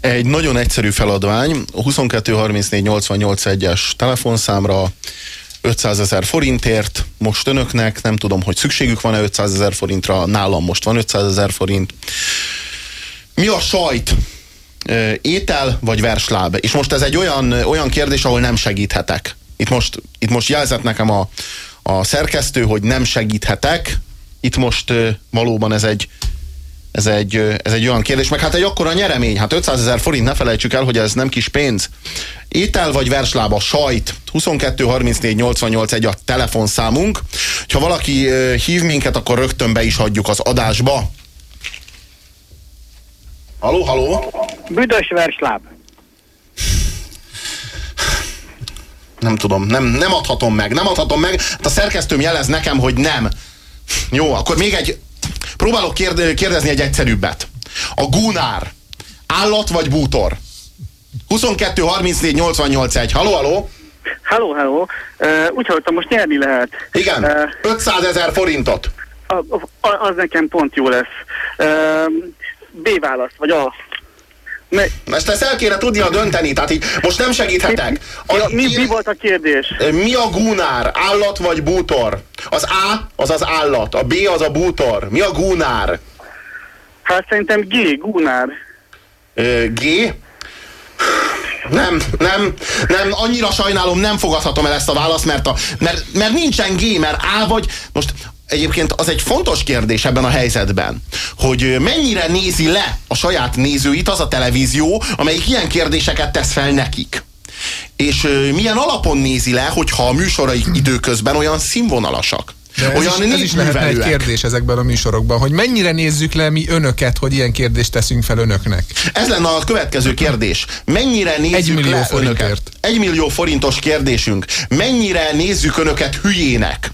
Egy nagyon egyszerű feladvány, a 22 34 88 1-es telefonszámra 500 ezer forintért, most önöknek, nem tudom, hogy szükségük van-e 500 ezer forintra, nálam most van 500 ezer forint. Mi a sajt? Étel vagy versláb? És most ez egy olyan, olyan kérdés, ahol nem segíthetek. Itt most, itt most jelzett nekem a, a szerkesztő, hogy nem segíthetek. Itt most valóban ez egy, ez egy, ez egy olyan kérdés, meg hát egy akkora nyeremény, hát 500 ezer forint, ne felejtsük el, hogy ez nem kis pénz. Étel vagy verslába, sajt, 22 34 88 egy a telefonszámunk. Ha valaki hív minket, akkor rögtön be is adjuk az adásba. Haló, haló? Büdös versláb. Nem tudom, nem, nem adhatom meg, nem adhatom meg. Hát a szerkesztőm jelez nekem, hogy nem. Jó, akkor még egy, próbálok kérde, kérdezni egy egyszerűbbet. A gúnár, állat vagy bútor? 22 34 88 1. Haló, haló? Halló, halló. Uh, úgy hallottam, most nyerni lehet. Igen, Uh, 500 ezer forintot. az nekem pont jó lesz. Uh, B válasz, vagy A. Ne, Ezt ezt el kéne tudnia dönteni, tehát így most nem segíthetek. A, mi, mi, mi volt a kérdés? mi a gúnár? Állat vagy bútor? Az A az az állat, a B az a bútor. Mi a gúnár? Hát szerintem G, Gunár. Ö, G? Nem, nem, nem, annyira sajnálom, nem fogadhatom el ezt a választ, mert, a, mert, mert nincsen G, mert A vagy, most egyébként az egy fontos kérdés ebben a helyzetben, hogy mennyire nézi le a saját nézőit az a televízió, amelyik ilyen kérdéseket tesz fel nekik. És milyen alapon nézi le, hogyha a műsoraik időközben olyan színvonalasak. De ez, olyan is, ez is lehetne egy kérdés ezekben a műsorokban, hogy mennyire nézzük le mi önöket, hogy ilyen kérdést teszünk fel önöknek. Ez lenne a következő kérdés. Mennyire nézzük Egy millió le forintért. önöket? Egy millió forintos kérdésünk. Mennyire nézzük önöket hülyének?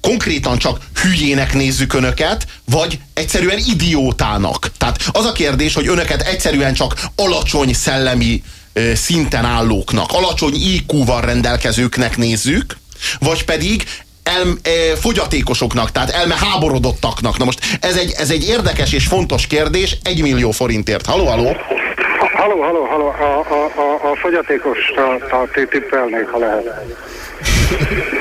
Konkrétan csak hülyének nézzük önöket, vagy egyszerűen idiótának? Tehát az a kérdés, hogy önöket egyszerűen csak alacsony szellemi ö, szinten állóknak, alacsony IQ-val rendelkezőknek nézzük, vagy pedig el, e, fogyatékosoknak, tehát elme háborodottaknak. Na most ez egy, ez egy érdekes és fontos kérdés, egy millió forintért. Haló, haló? Haló, haló, haló, a, a, a, a fogyatékosra tippelnék, ha lehet. (laughs)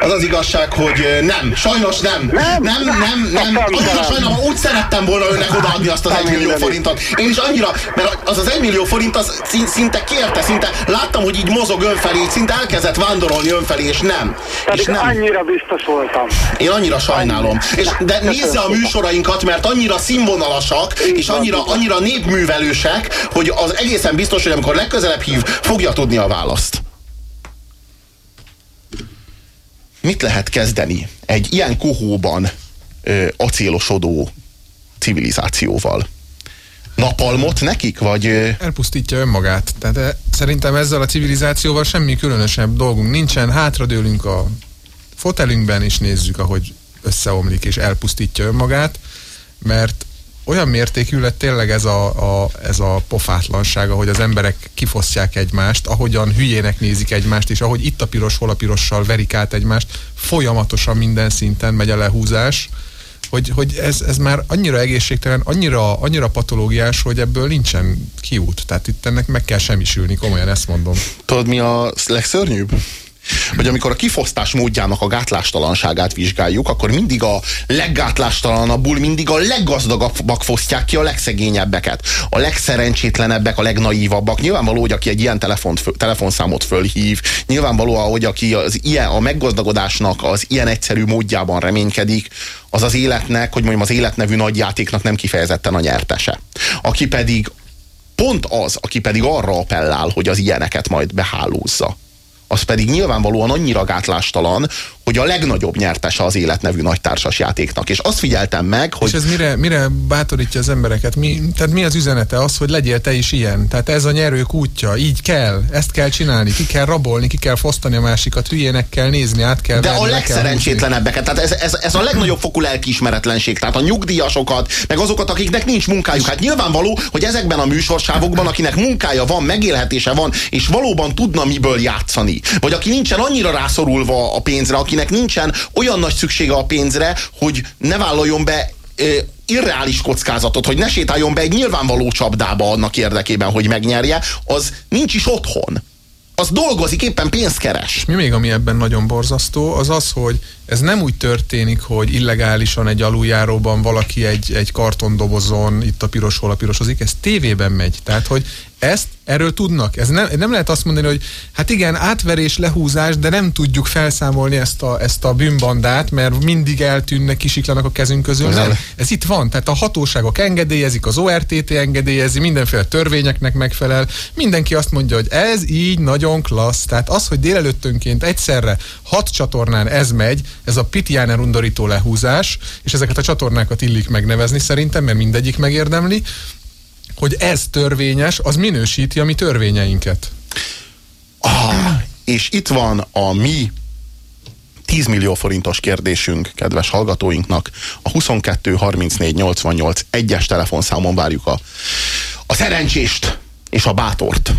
Az az igazság, hogy nem, sajnos nem. Nem, nem, nem, nem. Annyira sajnálom, úgy szerettem volna önnek odaadni azt az egy millió forintot. Én is annyira, mert az az egy millió forint az szinte kérte, szinte láttam, hogy így mozog önfelé, szinte elkezdett vándorolni önfelé, és nem. Pedig és nem. annyira biztos voltam. Én annyira sajnálom. És, de nézze a műsorainkat, mert annyira színvonalasak, és annyira, annyira népművelősek, hogy az egészen biztos, hogy amikor legközelebb hív, fogja tudni a választ. Mit lehet kezdeni egy ilyen kohóban ö, acélosodó civilizációval? Napalmot nekik, vagy... Elpusztítja önmagát. Tehát szerintem ezzel a civilizációval semmi különösebb dolgunk nincsen. Hátradőlünk a fotelünkben, és nézzük, ahogy összeomlik és elpusztítja önmagát, mert olyan mértékű lett tényleg ez a, a, ez a pofátlanság, ahogy az emberek kifosztják egymást, ahogyan hülyének nézik egymást, és ahogy itt a piros, hol a pirossal verik át egymást, folyamatosan minden szinten megy a lehúzás, hogy, hogy ez, ez már annyira egészségtelen, annyira, annyira patológiás, hogy ebből nincsen kiút. Tehát itt ennek meg kell semmisülni, komolyan ezt mondom. Tudod, mi a legszörnyűbb? Hogy amikor a kifosztás módjának a gátlástalanságát vizsgáljuk, akkor mindig a leggátlástalanabbul, mindig a leggazdagabbak fosztják ki a legszegényebbeket. A legszerencsétlenebbek, a legnaívabbak. Nyilvánvaló, hogy aki egy ilyen telefont, telefonszámot fölhív, nyilvánvaló, hogy aki az ilyen, a meggazdagodásnak az ilyen egyszerű módjában reménykedik, az az életnek, hogy mondjam, az életnevű nagyjátéknak nem kifejezetten a nyertese. Aki pedig pont az, aki pedig arra appellál, hogy az ilyeneket majd behálózza az pedig nyilvánvalóan annyira gátlástalan, hogy a legnagyobb nyertese az életnevű nagytársas játéknak. És azt figyeltem meg, hogy... És ez mire, mire bátorítja az embereket? Mi, tehát mi az üzenete? Az, hogy legyél te is ilyen. Tehát ez a nyerők útja. Így kell. Ezt kell csinálni. Ki kell rabolni, ki kell fosztani a másikat. Hülyének kell nézni, át kell De venni, a legszerencsétlenebbeket. Tehát ez, ez, ez a legnagyobb fokú lelkiismeretlenség. Tehát a nyugdíjasokat, meg azokat, akiknek nincs munkájuk. Hát nyilvánvaló, hogy ezekben a műsorsávokban, akinek munkája van, megélhetése van, és valóban tudna miből játszani. Vagy aki nincsen annyira rászorulva a pénzre, akinek nincsen olyan nagy szüksége a pénzre, hogy ne vállaljon be irreális kockázatot, hogy ne sétáljon be egy nyilvánvaló csapdába annak érdekében, hogy megnyerje, az nincs is otthon. Az dolgozik, éppen pénzt keres. Mi még, ami ebben nagyon borzasztó, az az, hogy ez nem úgy történik, hogy illegálisan egy aluljáróban valaki egy, egy kartondobozon, itt a piros, hol a pirosozik, ez tévében megy. Tehát, hogy ezt erről tudnak. Ez nem, nem lehet azt mondani, hogy hát igen, átverés, lehúzás, de nem tudjuk felszámolni ezt a, ezt a bűnbandát, mert mindig eltűnnek, kisiklanak a kezünk közül. Nem. Ez itt van. Tehát a hatóságok engedélyezik, az ORTT engedélyezi, mindenféle törvényeknek megfelel. Mindenki azt mondja, hogy ez így nagyon klassz. Tehát az, hogy délelőttönként egyszerre hat csatornán ez megy, ez a Pitiáner undorító lehúzás, és ezeket a csatornákat illik megnevezni szerintem, mert mindegyik megérdemli, hogy ez törvényes, az minősíti a mi törvényeinket. Ah, és itt van a mi 10 millió forintos kérdésünk, kedves hallgatóinknak. A 22 34 88 egyes telefonszámon várjuk a, a szerencsést és a bátort.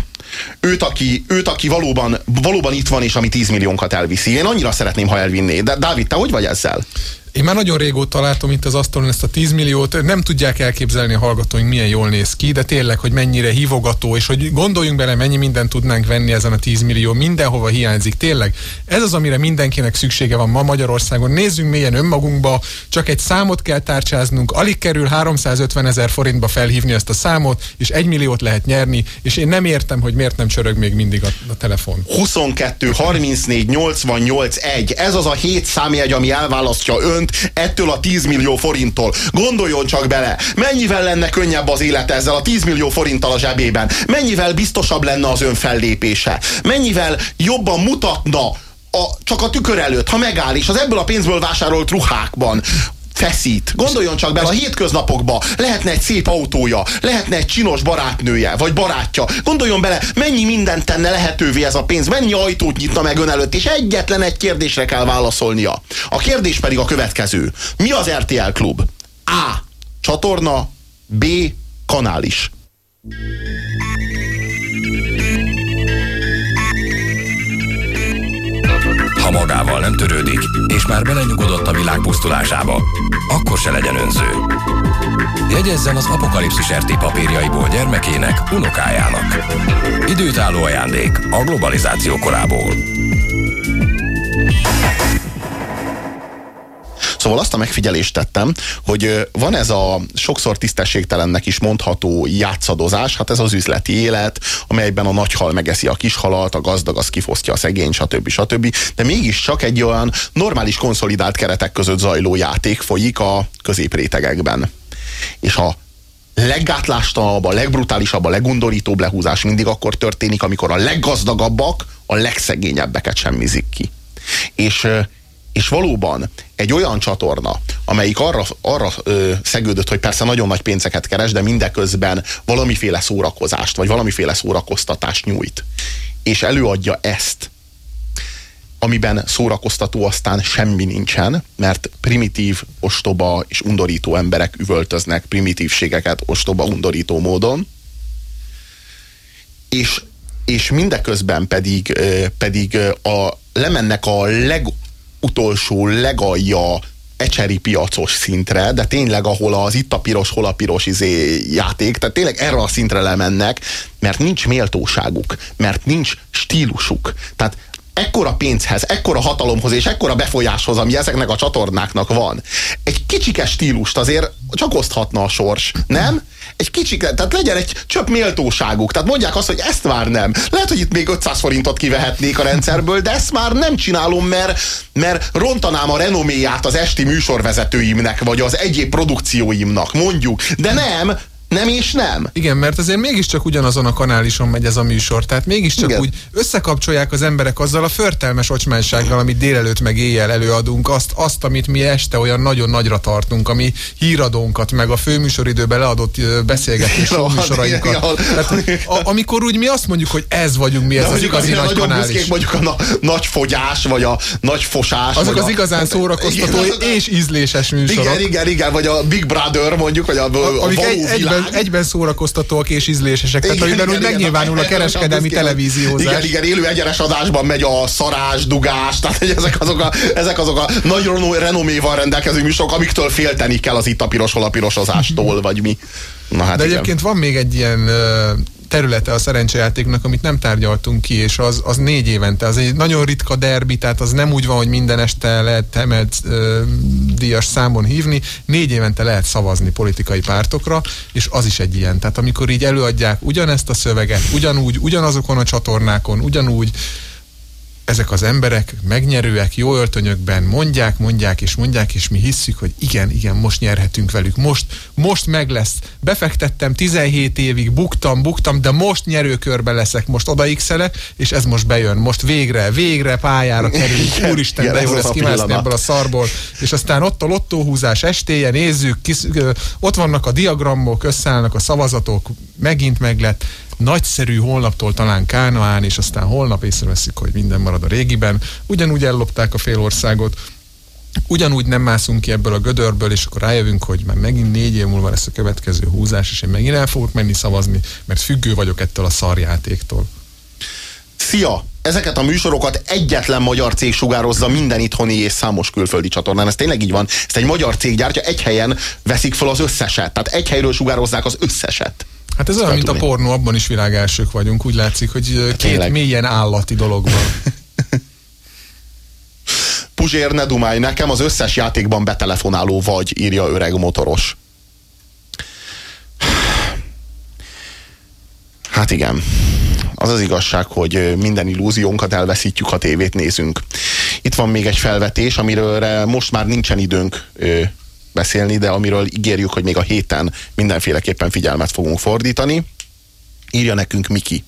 Őt aki, őt, aki valóban, valóban itt van, és ami 10 milliónkat elviszi. Én annyira szeretném, ha elvinné. De Dávid, te hogy vagy ezzel? Én már nagyon régóta látom itt az asztalon ezt a 10 milliót, nem tudják elképzelni a hallgatóink, milyen jól néz ki, de tényleg, hogy mennyire hívogató, és hogy gondoljunk bele, mennyi mindent tudnánk venni ezen a 10 millió, mindenhova hiányzik. Tényleg, ez az, amire mindenkinek szüksége van ma Magyarországon. Nézzünk mélyen önmagunkba, csak egy számot kell tárcsáznunk, alig kerül 350 ezer forintba felhívni ezt a számot, és egy milliót lehet nyerni, és én nem értem, hogy miért nem csörög még mindig a, a telefon. 22, 34, 88, 1. Ez az a hét számjegy, ami elválasztja ön önt ettől a 10 millió forinttól. Gondoljon csak bele, mennyivel lenne könnyebb az élet ezzel a 10 millió forinttal a zsebében? Mennyivel biztosabb lenne az ön fellépése? Mennyivel jobban mutatna a, csak a tükör előtt, ha megáll, és az ebből a pénzből vásárolt ruhákban feszít. Gondoljon csak bele, a hétköznapokba lehetne egy szép autója, lehetne egy csinos barátnője, vagy barátja. Gondoljon bele, mennyi mindent tenne lehetővé ez a pénz, mennyi ajtót nyitna meg ön előtt, és egyetlen egy kérdésre kell válaszolnia. A kérdés pedig a következő. Mi az RTL Klub? A. Csatorna, B. Kanális. Ha magával nem törődik, és már belenyugodott a világ pusztulásába, akkor se legyen önző. Jegyezzen az apokalipszis RT papírjaiból gyermekének, unokájának. Időtálló ajándék a globalizáció korából. Szóval azt a megfigyelést tettem, hogy van ez a sokszor tisztességtelennek is mondható játszadozás, hát ez az üzleti élet, amelyben a nagy hal megeszi a kis halat, a gazdag az kifosztja a szegény, stb. stb. De mégiscsak egy olyan normális konszolidált keretek között zajló játék folyik a középrétegekben. És a leggátlástalanabb, a legbrutálisabb, a legundorítóbb lehúzás mindig akkor történik, amikor a leggazdagabbak a legszegényebbeket semmizik ki. És, és valóban egy olyan csatorna, amelyik arra, arra ö, szegődött, hogy persze nagyon nagy pénzeket keres, de mindeközben valamiféle szórakozást, vagy valamiféle szórakoztatást nyújt, és előadja ezt, amiben szórakoztató aztán semmi nincsen, mert primitív, ostoba és undorító emberek üvöltöznek primitívségeket ostoba, undorító módon, és, és mindeközben pedig, pedig a, lemennek a legutolsó, legalja ecseri piacos szintre, de tényleg ahol az itt a piros, hol a piros izé játék, tehát tényleg erre a szintre lemennek, mert nincs méltóságuk, mert nincs stílusuk. Tehát ekkora pénzhez, ekkora hatalomhoz és ekkora befolyáshoz, ami ezeknek a csatornáknak van, egy kicsike stílust azért csak oszthatna a sors, nem? Egy kicsike, tehát legyen egy csöpp méltóságuk. Tehát mondják azt, hogy ezt már nem. Lehet, hogy itt még 500 forintot kivehetnék a rendszerből, de ezt már nem csinálom, mert, mert rontanám a renoméját az esti műsorvezetőimnek, vagy az egyéb produkcióimnak, mondjuk. De nem, nem és nem. Igen, mert azért mégiscsak ugyanazon a kanálison megy ez a műsor, tehát mégiscsak Igen. úgy összekapcsolják az emberek azzal a förtelmes ocsmánysággal, amit délelőtt meg éjjel előadunk, azt, azt, amit mi este olyan nagyon nagyra tartunk, ami híradónkat, meg a főműsoridőben leadott beszélgetés műsorainkat. A, amikor úgy mi azt mondjuk, hogy ez vagyunk mi, ez De az igazi nagy kanális. mondjuk a na, nagy fogyás, vagy a nagy fosás. Azok az a, igazán szórakoztató igen, és ízléses műsorok. Igen, igen, igen, vagy a Big Brother mondjuk, vagy a, a, a való egy, egyben, egyben, egyben szórakoztatóak és ízlésesek. Igen, tehát, amiben úgy megnyilvánul a kereskedelmi televíziózás. Igen, igen, élő egyenes adásban megy a szarás, dugás, tehát hogy ezek azok a, ezek azok a nagy renoméval rendelkező műsorok, amiktől félteni kell az itt a piros, hol a pirosozástól, vagy mi. Na, hát De igen. egyébként van még egy ilyen területe a szerencsejátéknak, amit nem tárgyaltunk ki, és az, az négy évente. Az egy nagyon ritka derbi, tehát az nem úgy van, hogy minden este lehet emelt ö, díjas számon hívni. Négy évente lehet szavazni politikai pártokra, és az is egy ilyen. Tehát amikor így előadják ugyanezt a szöveget, ugyanúgy, ugyanazokon a csatornákon, ugyanúgy, ezek az emberek megnyerőek, jó öltönyökben mondják, mondják és mondják, és mi hisszük, hogy igen, igen, most nyerhetünk velük. Most, most meg lesz. Befektettem 17 évig, buktam, buktam, de most nyerőkörbe leszek, most odaixelek, és ez most bejön. Most végre, végre pályára kerülünk. Úristen, igen, de jó lesz kimászni ebből a szarból. És aztán ott a lottóhúzás estéje, nézzük, kis, ott vannak a diagramok, összeállnak a szavazatok, megint meg lett nagyszerű, holnaptól talán Kánaán, és aztán holnap észreveszik, hogy minden marad a régiben. Ugyanúgy ellopták a fél országot, ugyanúgy nem mászunk ki ebből a gödörből, és akkor rájövünk, hogy már megint négy év múlva lesz a következő húzás, és én megint el fogok menni szavazni, mert függő vagyok ettől a szarjátéktól. Szia! Ezeket a műsorokat egyetlen magyar cég sugározza minden itthoni és számos külföldi csatornán. Ez tényleg így van. Ezt egy magyar cég gyártja, egy helyen veszik fel az összeset. Tehát egy helyről sugározzák az összeset. Hát ez olyan, mint a pornó, abban is világelsők vagyunk. Úgy látszik, hogy két Tényleg. mélyen állati dologban. (laughs) Puzsér, ne dumálj, nekem az összes játékban betelefonáló vagy, írja öreg motoros. (sighs) Hát igen. Az az igazság, hogy minden illúziónkat elveszítjük, ha tévét nézünk. Itt van még egy felvetés, amiről most már nincsen időnk beszélni, de amiről ígérjük, hogy még a héten mindenféleképpen figyelmet fogunk fordítani. Írja nekünk Miki.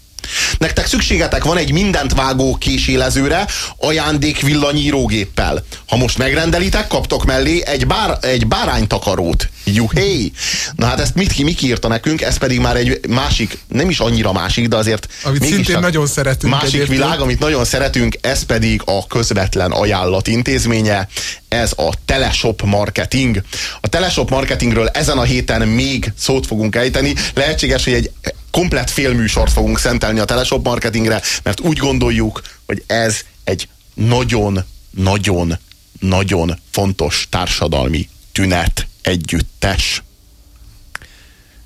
Nektek szükségetek van egy mindent vágó késélezőre, ajándék villanyírógéppel. Ha most megrendelitek, kaptok mellé egy, bár, egy báránytakarót. Juhé! Na hát ezt mit, mit írta nekünk, ez pedig már egy másik, nem is annyira másik, de azért amit szintén nagyon szeretünk. Másik egyébként. világ, amit nagyon szeretünk, ez pedig a közvetlen ajánlat intézménye, ez a Teleshop Marketing. A Teleshop Marketingről ezen a héten még szót fogunk ejteni. Lehetséges, hogy egy komplet félműsort fogunk szentelni a Teleshop Marketingre, mert úgy gondoljuk, hogy ez egy nagyon-nagyon nagyon fontos társadalmi tünet együttes.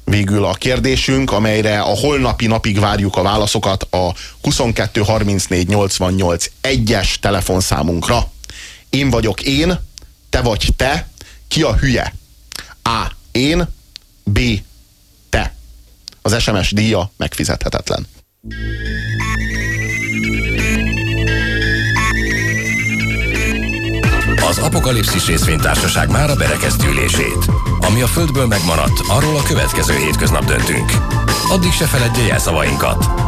Végül a kérdésünk, amelyre a holnapi napig várjuk a válaszokat a 22 34 88 1-es telefonszámunkra. Én vagyok én, te vagy te, ki a hülye? A. Én, B. Az SMS díja megfizethetetlen. Az Apokalipszis részvénytársaság már a berekeztülését. Ami a Földből megmaradt, arról a következő hétköznap döntünk. Addig se feledje jelszavainkat.